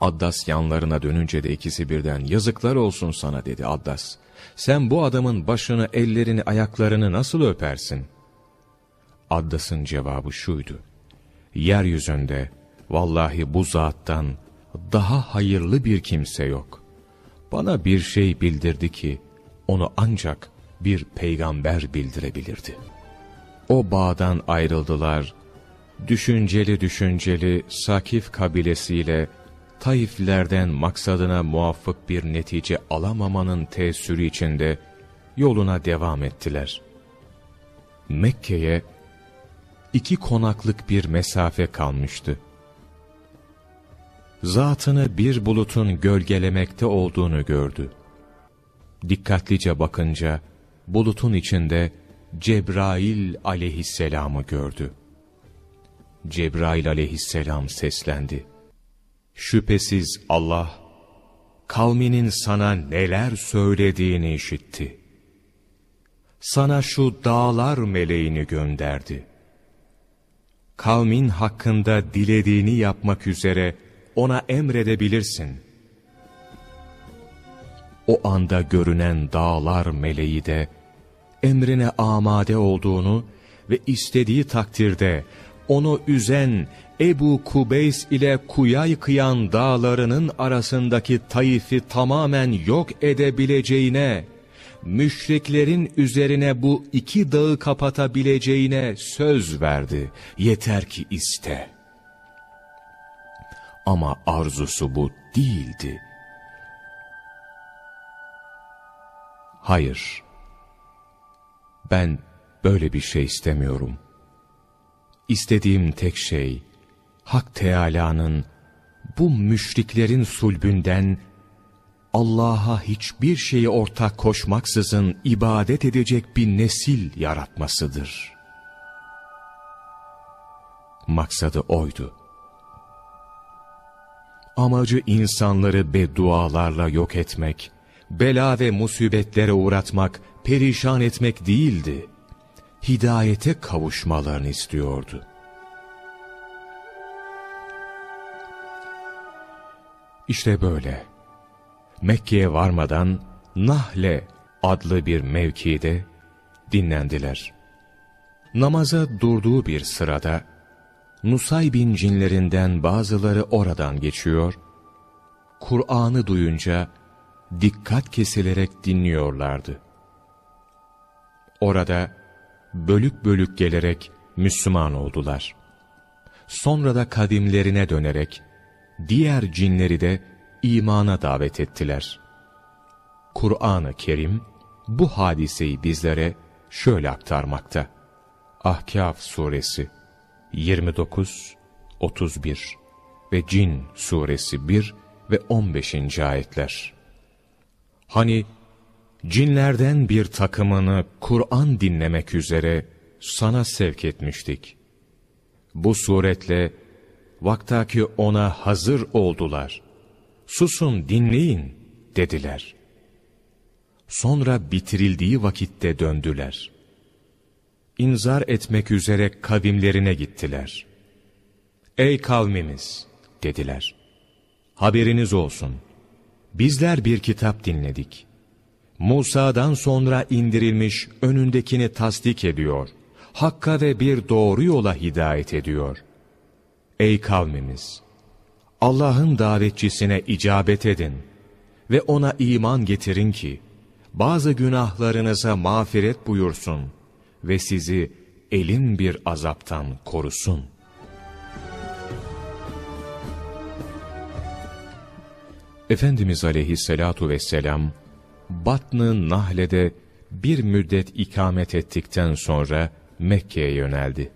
Addas yanlarına dönünce de ikisi birden yazıklar olsun sana dedi Addas. Sen bu adamın başını, ellerini, ayaklarını nasıl öpersin? Addas'ın cevabı şuydu yeryüzünde vallahi bu zattan daha hayırlı bir kimse yok. Bana bir şey bildirdi ki onu ancak bir peygamber bildirebilirdi. O bağdan ayrıldılar. Düşünceli düşünceli Sakif kabilesiyle Taiflerden maksadına muvaffık bir netice alamamanın tesiri içinde yoluna devam ettiler. Mekke'ye iki konaklık bir mesafe kalmıştı. Zatını bir bulutun gölgelemekte olduğunu gördü. Dikkatlice bakınca bulutun içinde Cebrail aleyhisselamı gördü. Cebrail aleyhisselam seslendi. Şüphesiz Allah, kavminin sana neler söylediğini işitti. Sana şu dağlar meleğini gönderdi. Kavmin hakkında dilediğini yapmak üzere ona emredebilirsin. O anda görünen dağlar meleği de, emrine amade olduğunu ve istediği takdirde onu üzen Ebu Kubeys ile Kuyay kıyan dağlarının arasındaki Taif'i tamamen yok edebileceğine, müşriklerin üzerine bu iki dağı kapatabileceğine söz verdi. Yeter ki iste. Ama arzusu bu değildi. Hayır, ben böyle bir şey istemiyorum. İstediğim tek şey, Hak Teâlâ'nın bu müşriklerin sulbünden Allah'a hiçbir şeyi ortak koşmaksızın ibadet edecek bir nesil yaratmasıdır. Maksadı oydu. Amacı insanları beddualarla yok etmek, bela ve musibetlere uğratmak, perişan etmek değildi. Hidayete kavuşmalarını istiyordu. İşte böyle. Mekke'ye varmadan Nahle adlı bir mevkide dinlendiler. Namaza durduğu bir sırada Nusaybin cinlerinden bazıları oradan geçiyor, Kur'an'ı duyunca dikkat kesilerek dinliyorlardı. Orada bölük bölük gelerek Müslüman oldular. Sonra da kadimlerine dönerek diğer cinleri de imana davet ettiler. Kur'an-ı Kerim bu hadiseyi bizlere şöyle aktarmakta. Ahkaf suresi 29, 31 ve Cin suresi 1 ve 15. ayetler. Hani cinlerden bir takımını Kur'an dinlemek üzere sana sevk etmiştik. Bu suretle vaktaki ona hazır oldular. Susun dinleyin dediler. Sonra bitirildiği vakitte döndüler. İnzar etmek üzere kavimlerine gittiler. Ey kavmimiz dediler. Haberiniz olsun. Bizler bir kitap dinledik. Musa'dan sonra indirilmiş önündekini tasdik ediyor. Hakka ve bir doğru yola hidayet ediyor. Ey kavmimiz! Allah'ın davetçisine icabet edin ve ona iman getirin ki, bazı günahlarınıza mağfiret buyursun ve sizi elin bir azaptan korusun. Efendimiz aleyhissalatu vesselam, Batn-ı Nahle'de bir müddet ikamet ettikten sonra Mekke'ye yöneldi.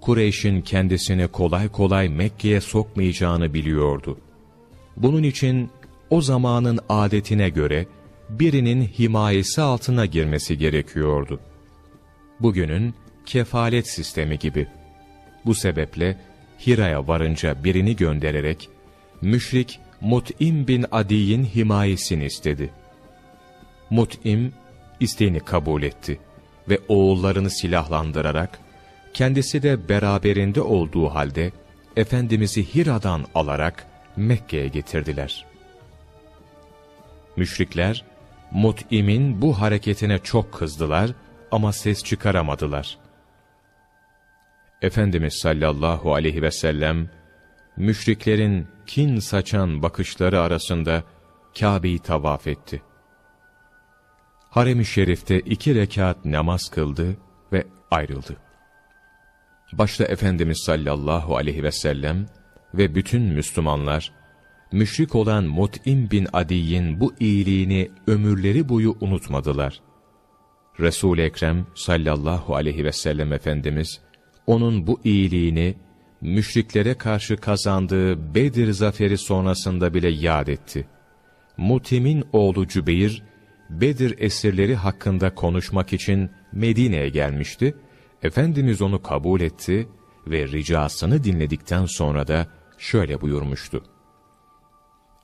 Kureyş'in kendisini kolay kolay Mekke'ye sokmayacağını biliyordu. Bunun için o zamanın adetine göre birinin himayesi altına girmesi gerekiyordu. Bugünün kefalet sistemi gibi. Bu sebeple Hira'ya varınca birini göndererek müşrik Mut'im bin Adi'nin himayesini istedi. Mut'im isteğini kabul etti ve oğullarını silahlandırarak kendisi de beraberinde olduğu halde Efendimiz'i Hira'dan alarak Mekke'ye getirdiler. Müşrikler, Mut'im'in bu hareketine çok kızdılar ama ses çıkaramadılar. Efendimiz sallallahu aleyhi ve sellem, müşriklerin kin saçan bakışları arasında Kabe'yi tavaf etti. Harem-i Şerif'te iki rekat namaz kıldı ve ayrıldı. Başta Efendimiz sallallahu aleyhi ve sellem ve bütün Müslümanlar, müşrik olan Mut'im bin Adi'nin bu iyiliğini ömürleri boyu unutmadılar. Resul-i Ekrem sallallahu aleyhi ve sellem Efendimiz, onun bu iyiliğini müşriklere karşı kazandığı Bedir zaferi sonrasında bile yad etti. Mutim'in oğlu Cübeyr, Bedir esirleri hakkında konuşmak için Medine'ye gelmişti. Efendimiz onu kabul etti ve ricasını dinledikten sonra da şöyle buyurmuştu.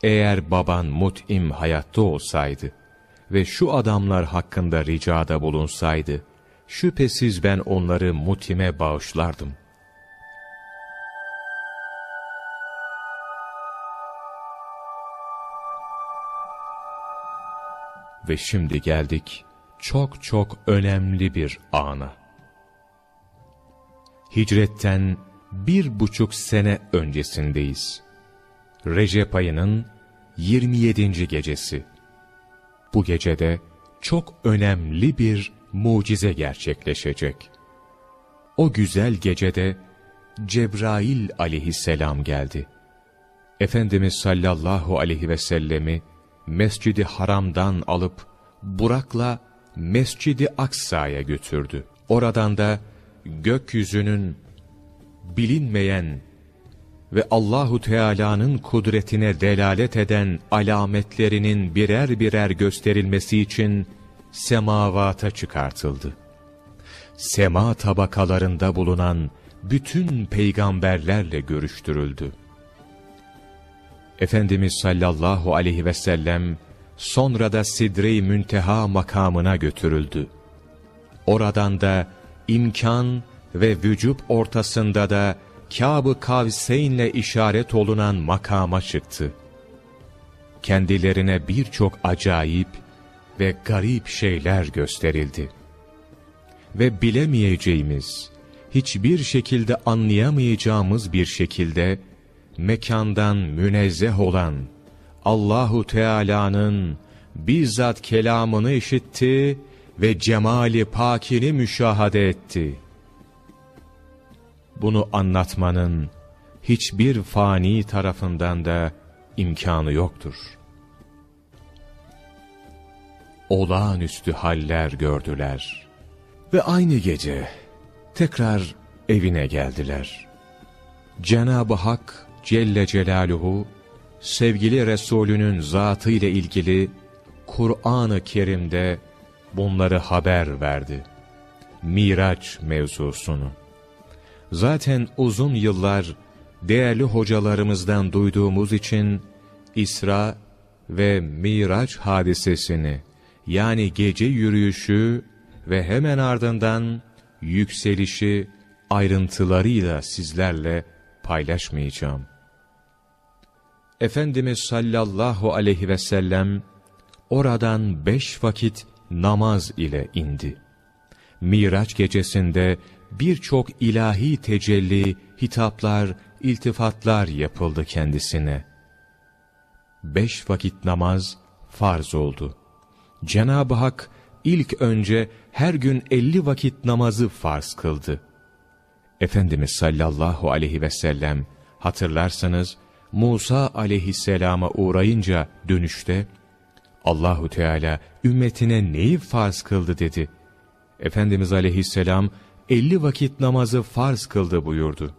Eğer baban mut'im hayatta olsaydı ve şu adamlar hakkında ricada bulunsaydı, şüphesiz ben onları mutime bağışlardım. Ve şimdi geldik çok çok önemli bir ana. Hicretten bir buçuk sene öncesindeyiz. Recep ayının 27. gecesi. Bu gecede çok önemli bir mucize gerçekleşecek. O güzel gecede Cebrail aleyhisselam geldi. Efendimiz sallallahu aleyhi ve sellemi Mescidi Haram'dan alıp Burak'la Mescidi Aksa'ya götürdü. Oradan da gökyüzünün bilinmeyen ve Allahu Teala'nın kudretine delalet eden alametlerinin birer birer gösterilmesi için semavata çıkartıldı. Sema tabakalarında bulunan bütün peygamberlerle görüştürüldü. Efendimiz sallallahu aleyhi ve sellem sonra da Sidre-i Münteha makamına götürüldü. Oradan da imkan ve vücub ortasında da Kâb-ı Kavseyn'le işaret olunan makama çıktı. Kendilerine birçok acayip ve garip şeyler gösterildi. Ve bilemeyeceğimiz, hiçbir şekilde anlayamayacağımız bir şekilde, mekandan münezzeh olan Allahu Teala'nın bizzat kelamını işitti ve cemali pakini müşahede etti. Bunu anlatmanın hiçbir fani tarafından da imkanı yoktur. Olağanüstü haller gördüler ve aynı gece tekrar evine geldiler. Cenab-ı Hak Celle Celaluhu sevgili Resulünün zatı ile ilgili Kur'an-ı Kerim'de bunları haber verdi. Miraç mevzusunu. Zaten uzun yıllar değerli hocalarımızdan duyduğumuz için İsra ve Miraç hadisesini yani gece yürüyüşü ve hemen ardından yükselişi ayrıntılarıyla sizlerle paylaşmayacağım. Efendimiz sallallahu aleyhi ve sellem oradan beş vakit namaz ile indi. Miraç gecesinde birçok ilahi tecelli, hitaplar, iltifatlar yapıldı kendisine. Beş vakit namaz farz oldu. Cenab-ı Hak ilk önce her gün elli vakit namazı farz kıldı. Efendimiz sallallahu aleyhi ve sellem hatırlarsanız Musa aleyhisselama uğrayınca dönüşte Allahu Teala ümmetine neyi farz kıldı dedi. Efendimiz aleyhisselam elli vakit namazı farz kıldı buyurdu.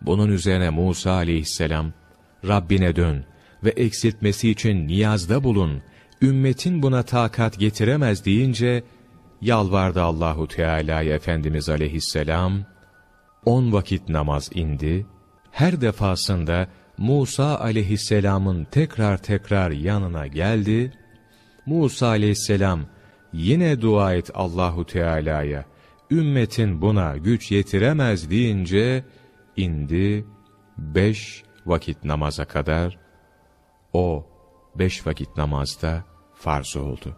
Bunun üzerine Musa aleyhisselam Rabbine dön ve eksiltmesi için niyazda bulun. Ümmetin buna takat getiremez deyince yalvardı Allahu Teala'ya Efendimiz aleyhisselam. On vakit namaz indi her defasında Musa aleyhisselamın tekrar tekrar yanına geldi. Musa aleyhisselam yine dua et Allahu Teala'ya. Ümmetin buna güç yetiremez deyince indi beş vakit namaza kadar o beş vakit namazda farz oldu.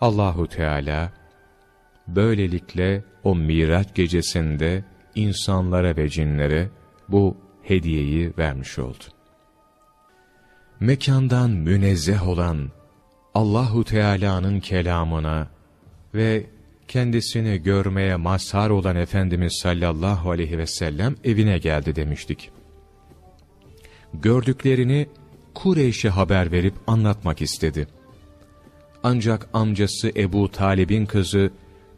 Allahu Teala böylelikle o Miraç gecesinde insanlara ve cinlere bu hediyeyi vermiş oldu. Mekandan münezzeh olan Allahu Teala'nın kelamına ve kendisini görmeye mazhar olan Efendimiz sallallahu aleyhi ve sellem evine geldi demiştik. Gördüklerini Kureyş'e haber verip anlatmak istedi. Ancak amcası Ebu Talib'in kızı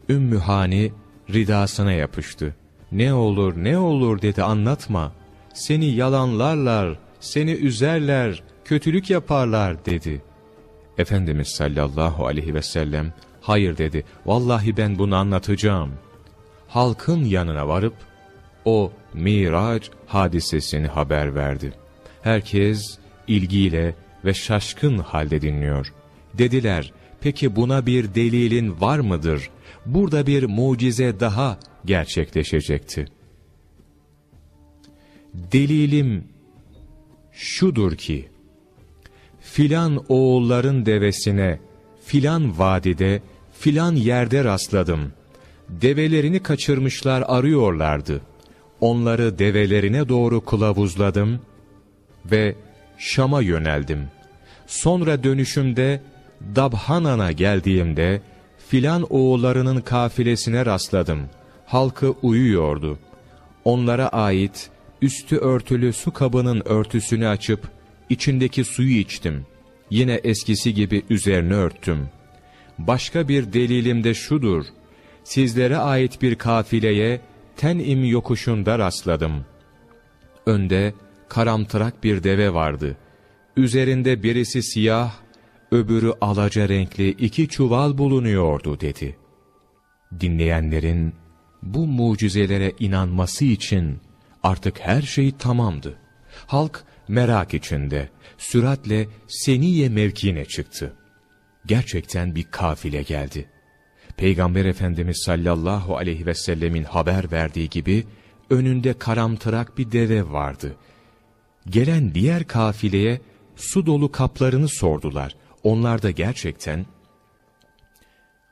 Ümmü Hani ridasına yapıştı. Ne olur ne olur dedi anlatma seni yalanlarlar, seni üzerler, kötülük yaparlar dedi. Efendimiz sallallahu aleyhi ve sellem hayır dedi vallahi ben bunu anlatacağım. Halkın yanına varıp o Miraç hadisesini haber verdi. Herkes ilgiyle ve şaşkın halde dinliyor. Dediler, peki buna bir delilin var mıdır? Burada bir mucize daha gerçekleşecekti. Delilim şudur ki, filan oğulların devesine, filan vadide, filan yerde rastladım. Develerini kaçırmışlar arıyorlardı. Onları develerine doğru kılavuzladım ve Şam'a yöneldim. Sonra dönüşümde Dabhanan'a geldiğimde filan oğullarının kafilesine rastladım. Halkı uyuyordu. Onlara ait üstü örtülü su kabının örtüsünü açıp içindeki suyu içtim. Yine eskisi gibi üzerine örttüm. Başka bir delilim de şudur. Sizlere ait bir kafileye Ten'im yokuşunda rastladım. Önde karamtırak bir deve vardı. Üzerinde birisi siyah, öbürü alaca renkli iki çuval bulunuyordu dedi. Dinleyenlerin bu mucizelere inanması için artık her şey tamamdı. Halk merak içinde, süratle Seniye mevkiine çıktı. Gerçekten bir kafile geldi. Peygamber Efendimiz sallallahu aleyhi ve sellemin haber verdiği gibi, önünde karamtırak bir deve vardı. Gelen diğer kafileye su dolu kaplarını sordular. Onlar da gerçekten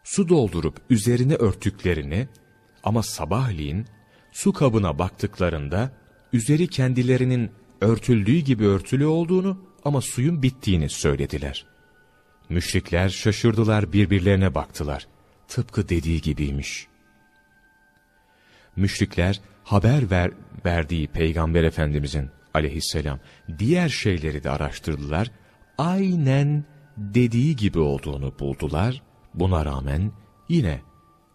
su doldurup üzerine örttüklerini ama sabahleyin su kabına baktıklarında üzeri kendilerinin örtüldüğü gibi örtülü olduğunu ama suyun bittiğini söylediler. Müşrikler şaşırdılar birbirlerine baktılar. Tıpkı dediği gibiymiş. Müşrikler haber ver, verdiği Peygamber Efendimizin aleyhisselam diğer şeyleri de araştırdılar. Aynen dediği gibi olduğunu buldular. Buna rağmen yine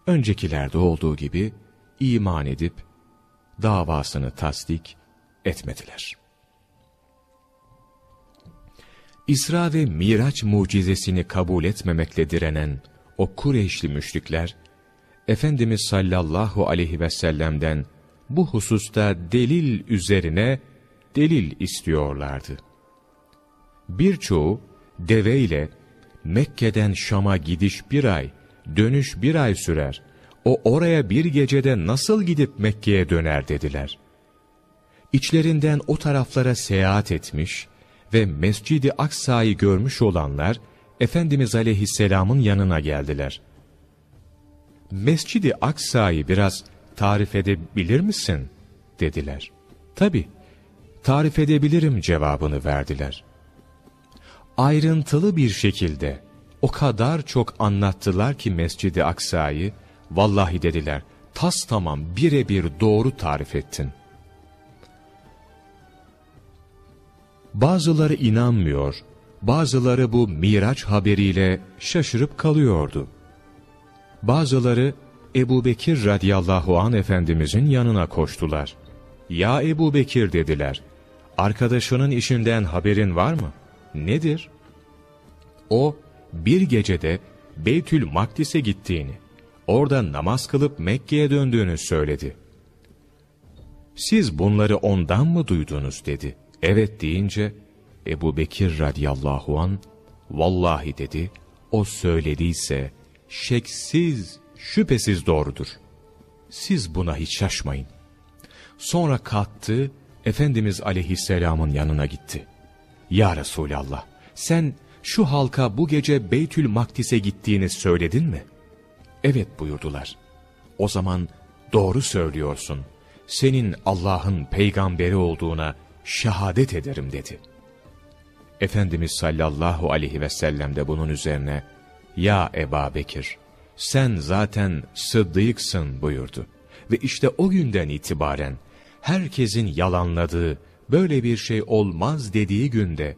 öncekilerde olduğu gibi iman edip davasını tasdik etmediler. İsra ve Miraç mucizesini kabul etmemekle direnen o Kureyşli müşrikler, Efendimiz sallallahu aleyhi ve sellem'den bu hususta delil üzerine delil istiyorlardı. Birçoğu deveyle Mekke'den Şam'a gidiş bir ay, dönüş bir ay sürer. O oraya bir gecede nasıl gidip Mekke'ye döner dediler. İçlerinden o taraflara seyahat etmiş ve Mescid-i Aksa'yı görmüş olanlar, Efendimiz Aleyhisselam'ın yanına geldiler. Mescid-i Aksa'yı biraz tarif edebilir misin? dediler. Tabi, tarif edebilirim cevabını verdiler. Ayrıntılı bir şekilde o kadar çok anlattılar ki Mescid-i Aksa'yı, vallahi dediler, tas tamam birebir doğru tarif ettin. Bazıları inanmıyor, bazıları bu Miraç haberiyle şaşırıp kalıyordu. Bazıları Ebu Bekir radiyallahu an Efendimizin yanına koştular. Ya Ebu Bekir dediler, arkadaşının işinden haberin var mı? Nedir? O, bir gecede Beytül Makdis'e gittiğini, orada namaz kılıp Mekke'ye döndüğünü söyledi. Siz bunları ondan mı duydunuz dedi. Evet deyince Ebu Bekir radiyallahu an vallahi dedi o söylediyse şeksiz şüphesiz doğrudur. Siz buna hiç şaşmayın. Sonra kalktı Efendimiz aleyhisselamın yanına gitti. Ya Resulallah sen şu halka bu gece Beytül Makdis'e gittiğini söyledin mi? Evet buyurdular. O zaman doğru söylüyorsun. Senin Allah'ın peygamberi olduğuna şehadet ederim dedi. Efendimiz sallallahu aleyhi ve sellem de bunun üzerine ya Eba Bekir sen zaten sıddıksın buyurdu. Ve işte o günden itibaren herkesin yalanladığı böyle bir şey olmaz dediği günde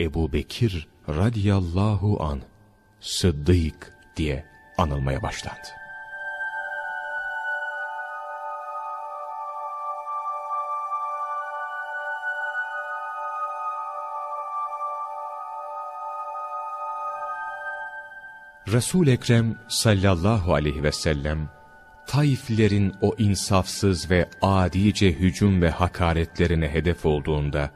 Ebu Bekir radiyallahu an Sıddık diye anılmaya başlandı. Resul Ekrem sallallahu aleyhi ve sellem Taiflilerin o insafsız ve adice hücum ve hakaretlerine hedef olduğunda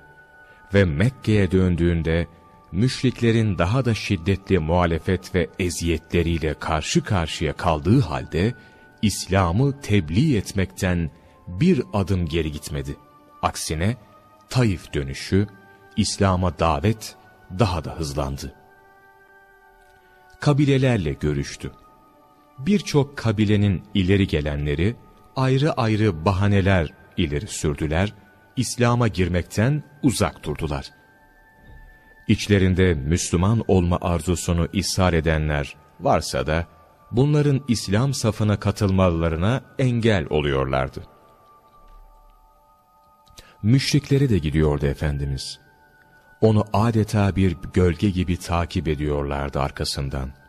ve Mekke'ye döndüğünde müşriklerin daha da şiddetli muhalefet ve eziyetleriyle karşı karşıya kaldığı halde İslam'ı tebliğ etmekten bir adım geri gitmedi. Aksine Taif dönüşü, İslam'a davet daha da hızlandı. Kabilelerle görüştü. Birçok kabilenin ileri gelenleri ayrı ayrı bahaneler ileri sürdüler, İslam'a girmekten uzak durdular. İçlerinde Müslüman olma arzusunu ishar edenler varsa da bunların İslam safına katılmalarına engel oluyorlardı. Müşrikleri de gidiyordu Efendimiz. Onu adeta bir gölge gibi takip ediyorlardı arkasından.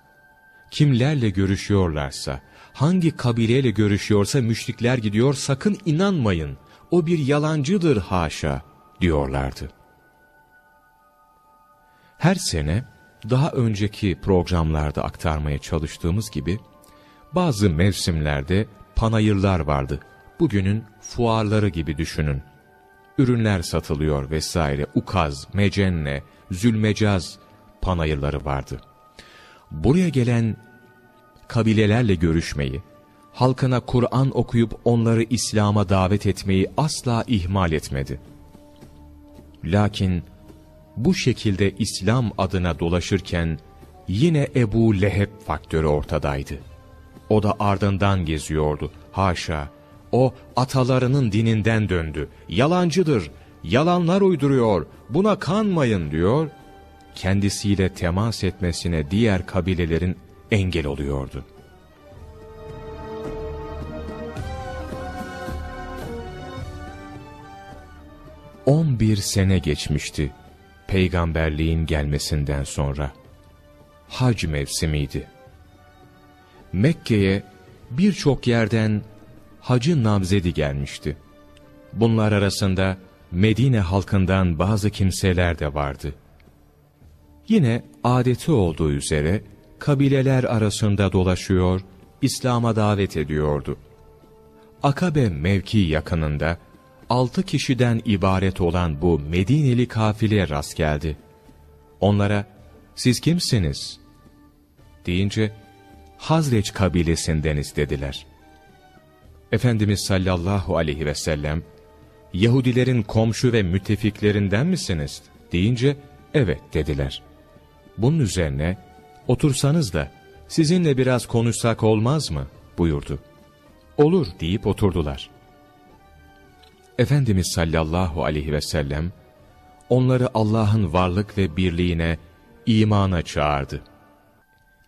Kimlerle görüşüyorlarsa, hangi kabileyle görüşüyorsa müşrikler gidiyor sakın inanmayın, o bir yalancıdır haşa diyorlardı. Her sene daha önceki programlarda aktarmaya çalıştığımız gibi bazı mevsimlerde panayırlar vardı. Bugünün fuarları gibi düşünün. Ürünler satılıyor vesaire. Ukaz, mecenne, zülmecaz panayırları vardı. Buraya gelen kabilelerle görüşmeyi, halkına Kur'an okuyup onları İslam'a davet etmeyi asla ihmal etmedi. Lakin bu şekilde İslam adına dolaşırken yine Ebu Leheb faktörü ortadaydı. O da ardından geziyordu. Haşa, o atalarının dininden döndü. Yalancıdır, yalanlar uyduruyor, buna kanmayın diyor. Kendisiyle temas etmesine diğer kabilelerin engel oluyordu. On bir sene geçmişti peygamberliğin gelmesinden sonra. Hac mevsimiydi. Mekke'ye birçok yerden hacı namzedi gelmişti. Bunlar arasında Medine halkından bazı kimseler de vardı. Yine adeti olduğu üzere kabileler arasında dolaşıyor, İslam'a davet ediyordu. Akabe mevki yakınında altı kişiden ibaret olan bu Medineli kafileye rast geldi. Onlara, siz kimsiniz? Deyince, Hazreç kabilesindeniz dediler. Efendimiz sallallahu aleyhi ve sellem, Yahudilerin komşu ve müttefiklerinden misiniz? Deyince, evet dediler. Bunun üzerine, otursanız da sizinle biraz konuşsak olmaz mı? buyurdu. Olur deyip oturdular. Efendimiz sallallahu aleyhi ve sellem, onları Allah'ın varlık ve birliğine, imana çağırdı.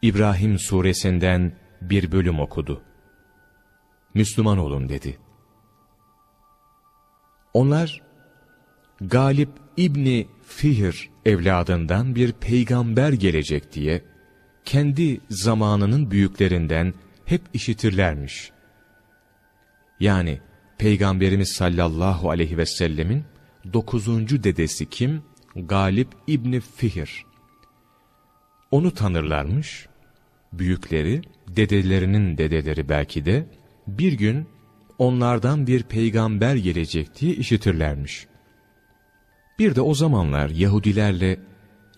İbrahim suresinden bir bölüm okudu. Müslüman olun dedi. Onlar, Galip İbni Fihr evladından bir peygamber gelecek diye, kendi zamanının büyüklerinden hep işitirlermiş. Yani, Peygamberimiz sallallahu aleyhi ve sellemin dokuzuncu dedesi kim? Galip İbni Fihr. Onu tanırlarmış. Büyükleri, dedelerinin dedeleri belki de bir gün onlardan bir peygamber gelecek diye işitirlermiş. Bir de o zamanlar Yahudilerle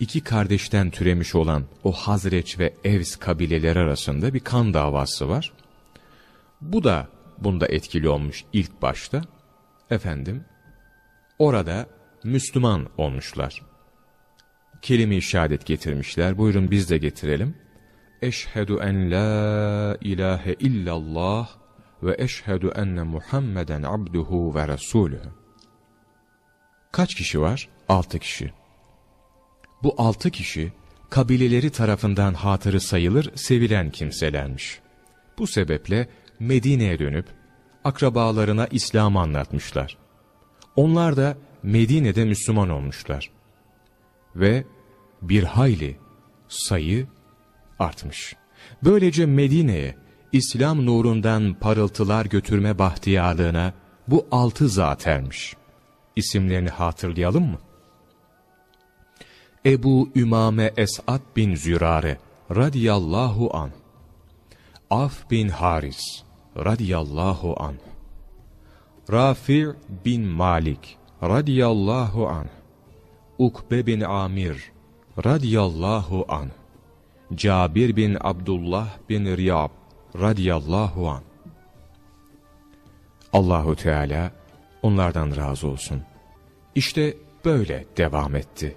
iki kardeşten türemiş olan o Hazreç ve Evs kabileleri arasında bir kan davası var. Bu da bunda etkili olmuş ilk başta. Efendim, orada Müslüman olmuşlar. Kelime-i şehadet getirmişler. Buyurun biz de getirelim. Eşhedü en la ilahe illallah ve eşhedü enne Muhammeden abduhu ve resulühü. Kaç kişi var? Altı kişi. Bu altı kişi kabileleri tarafından hatırı sayılır, sevilen kimselermiş. Bu sebeple Medine'ye dönüp akrabalarına İslam'ı anlatmışlar. Onlar da Medine'de Müslüman olmuşlar. Ve bir hayli sayı artmış. Böylece Medine'ye İslam nurundan parıltılar götürme bahtiyarlığına bu altı zat ermiş. İsimlerini hatırlayalım mı? Ebu Ümame Es'ad bin Zürare radiyallahu an. Af bin Haris radiyallahu anh. Rafi' bin Malik radiyallahu anh. Ukbe bin Amir radiyallahu anh. Cabir bin Abdullah bin Riyab radiyallahu anh. Allahu Teala onlardan razı olsun. İşte böyle devam etti.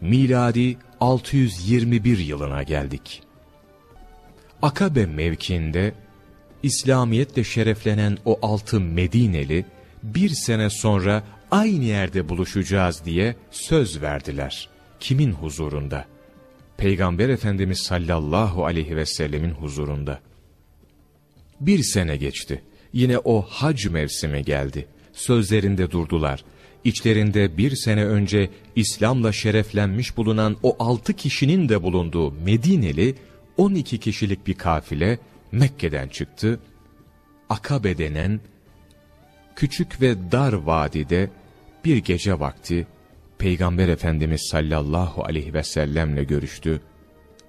Miladi 621 yılına geldik. Akabe mevkiinde İslamiyetle şereflenen o altı Medineli bir sene sonra aynı yerde buluşacağız diye söz verdiler. Kimin huzurunda? Peygamber Efendimiz sallallahu aleyhi ve sellemin huzurunda. Bir sene geçti. Yine o hac mevsimi geldi. Sözlerinde durdular. İçlerinde bir sene önce İslam'la şereflenmiş bulunan o altı kişinin de bulunduğu Medineli 12 kişilik bir kafile Mekke'den çıktı. Akabe denen küçük ve dar vadide bir gece vakti Peygamber Efendimiz sallallahu aleyhi ve sellemle görüştü.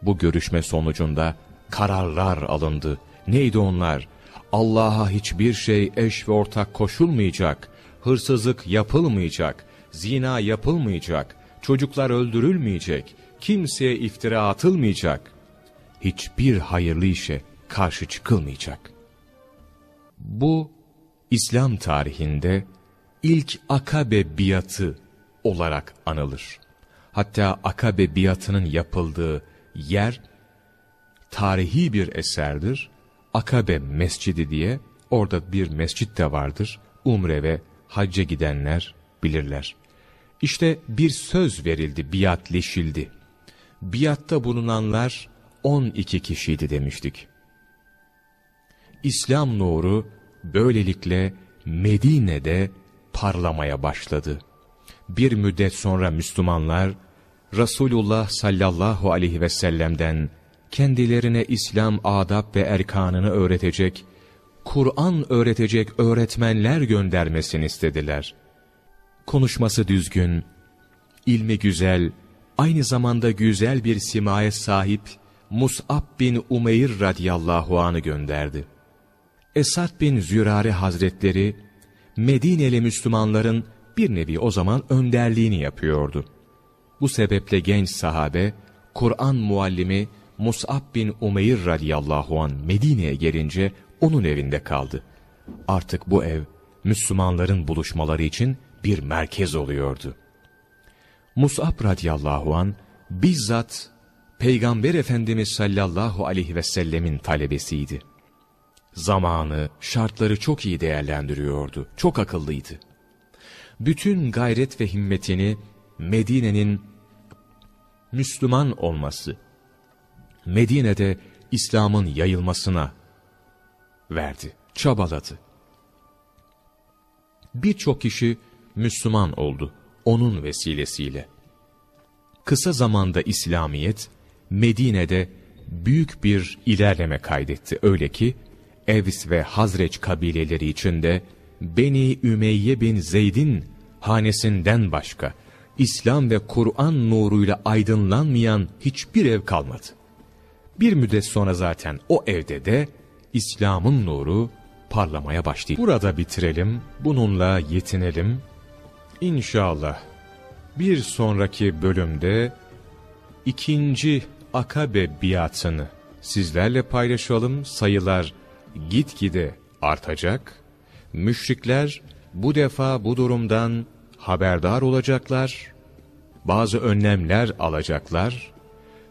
Bu görüşme sonucunda kararlar alındı. Neydi onlar? Allah'a hiçbir şey eş ve ortak koşulmayacak, hırsızlık yapılmayacak, zina yapılmayacak, çocuklar öldürülmeyecek, kimseye iftira atılmayacak, hiçbir hayırlı işe karşı çıkılmayacak. Bu, İslam tarihinde ilk Akabe biatı olarak anılır. Hatta Akabe biatının yapıldığı yer, tarihi bir eserdir. Akabe Mescidi diye, orada bir mescit de vardır. Umre ve hacca gidenler bilirler. İşte bir söz verildi, biatleşildi. Biatta bulunanlar 12 kişiydi demiştik. İslam nuru böylelikle Medine'de parlamaya başladı. Bir müddet sonra Müslümanlar Resulullah sallallahu aleyhi ve sellem'den kendilerine İslam adab ve erkanını öğretecek, Kur'an öğretecek öğretmenler göndermesini istediler. Konuşması düzgün, ilmi güzel, aynı zamanda güzel bir simaya sahip Mus'ab bin Umeyr radiyallahu anı gönderdi. Esad bin Zürare hazretleri Medineli Müslümanların bir nevi o zaman önderliğini yapıyordu. Bu sebeple genç sahabe Kur'an muallimi Mus'ab bin Umeyr radiyallahu an Medine'ye gelince onun evinde kaldı. Artık bu ev Müslümanların buluşmaları için bir merkez oluyordu. Mus'ab radiyallahu an bizzat Peygamber Efendimiz sallallahu aleyhi ve sellemin talebesiydi zamanı, şartları çok iyi değerlendiriyordu. Çok akıllıydı. Bütün gayret ve himmetini Medine'nin Müslüman olması, Medine'de İslam'ın yayılmasına verdi, çabaladı. Birçok kişi Müslüman oldu onun vesilesiyle. Kısa zamanda İslamiyet Medine'de büyük bir ilerleme kaydetti. Öyle ki Evs ve Hazreç kabileleri içinde Beni Ümeyye bin Zeyd'in hanesinden başka İslam ve Kur'an nuruyla aydınlanmayan hiçbir ev kalmadı. Bir müddet sonra zaten o evde de İslam'ın nuru parlamaya başladı. Burada bitirelim, bununla yetinelim. İnşallah bir sonraki bölümde ikinci akabe biatını sizlerle paylaşalım. Sayılar gitgide artacak, müşrikler bu defa bu durumdan haberdar olacaklar, bazı önlemler alacaklar,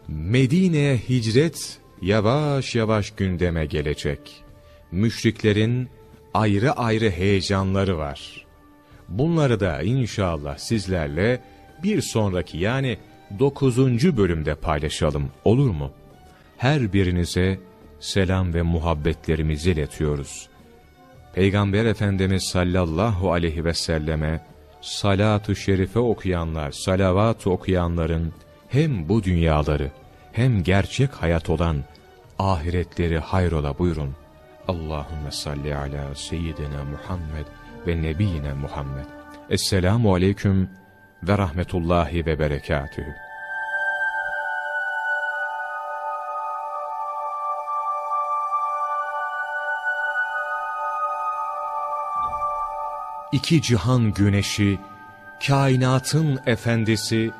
Medine'ye hicret yavaş yavaş gündeme gelecek. Müşriklerin ayrı ayrı heyecanları var. Bunları da inşallah sizlerle bir sonraki yani dokuzuncu bölümde paylaşalım olur mu? Her birinize selam ve muhabbetlerimizi iletiyoruz. Peygamber Efendimiz sallallahu aleyhi ve selleme salatu şerife okuyanlar, salavat okuyanların hem bu dünyaları hem gerçek hayat olan ahiretleri hayrola buyurun. Allahümme salli ala seyyidina Muhammed ve nebiyine Muhammed. Esselamu aleyküm ve rahmetullahi ve berekatühü. iki cihan güneşi, kainatın efendisi,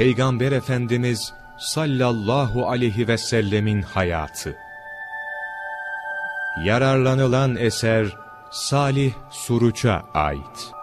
Peygamber Efendimiz sallallahu aleyhi ve sellemin hayatı. Yararlanılan eser Salih Suruç'a ait.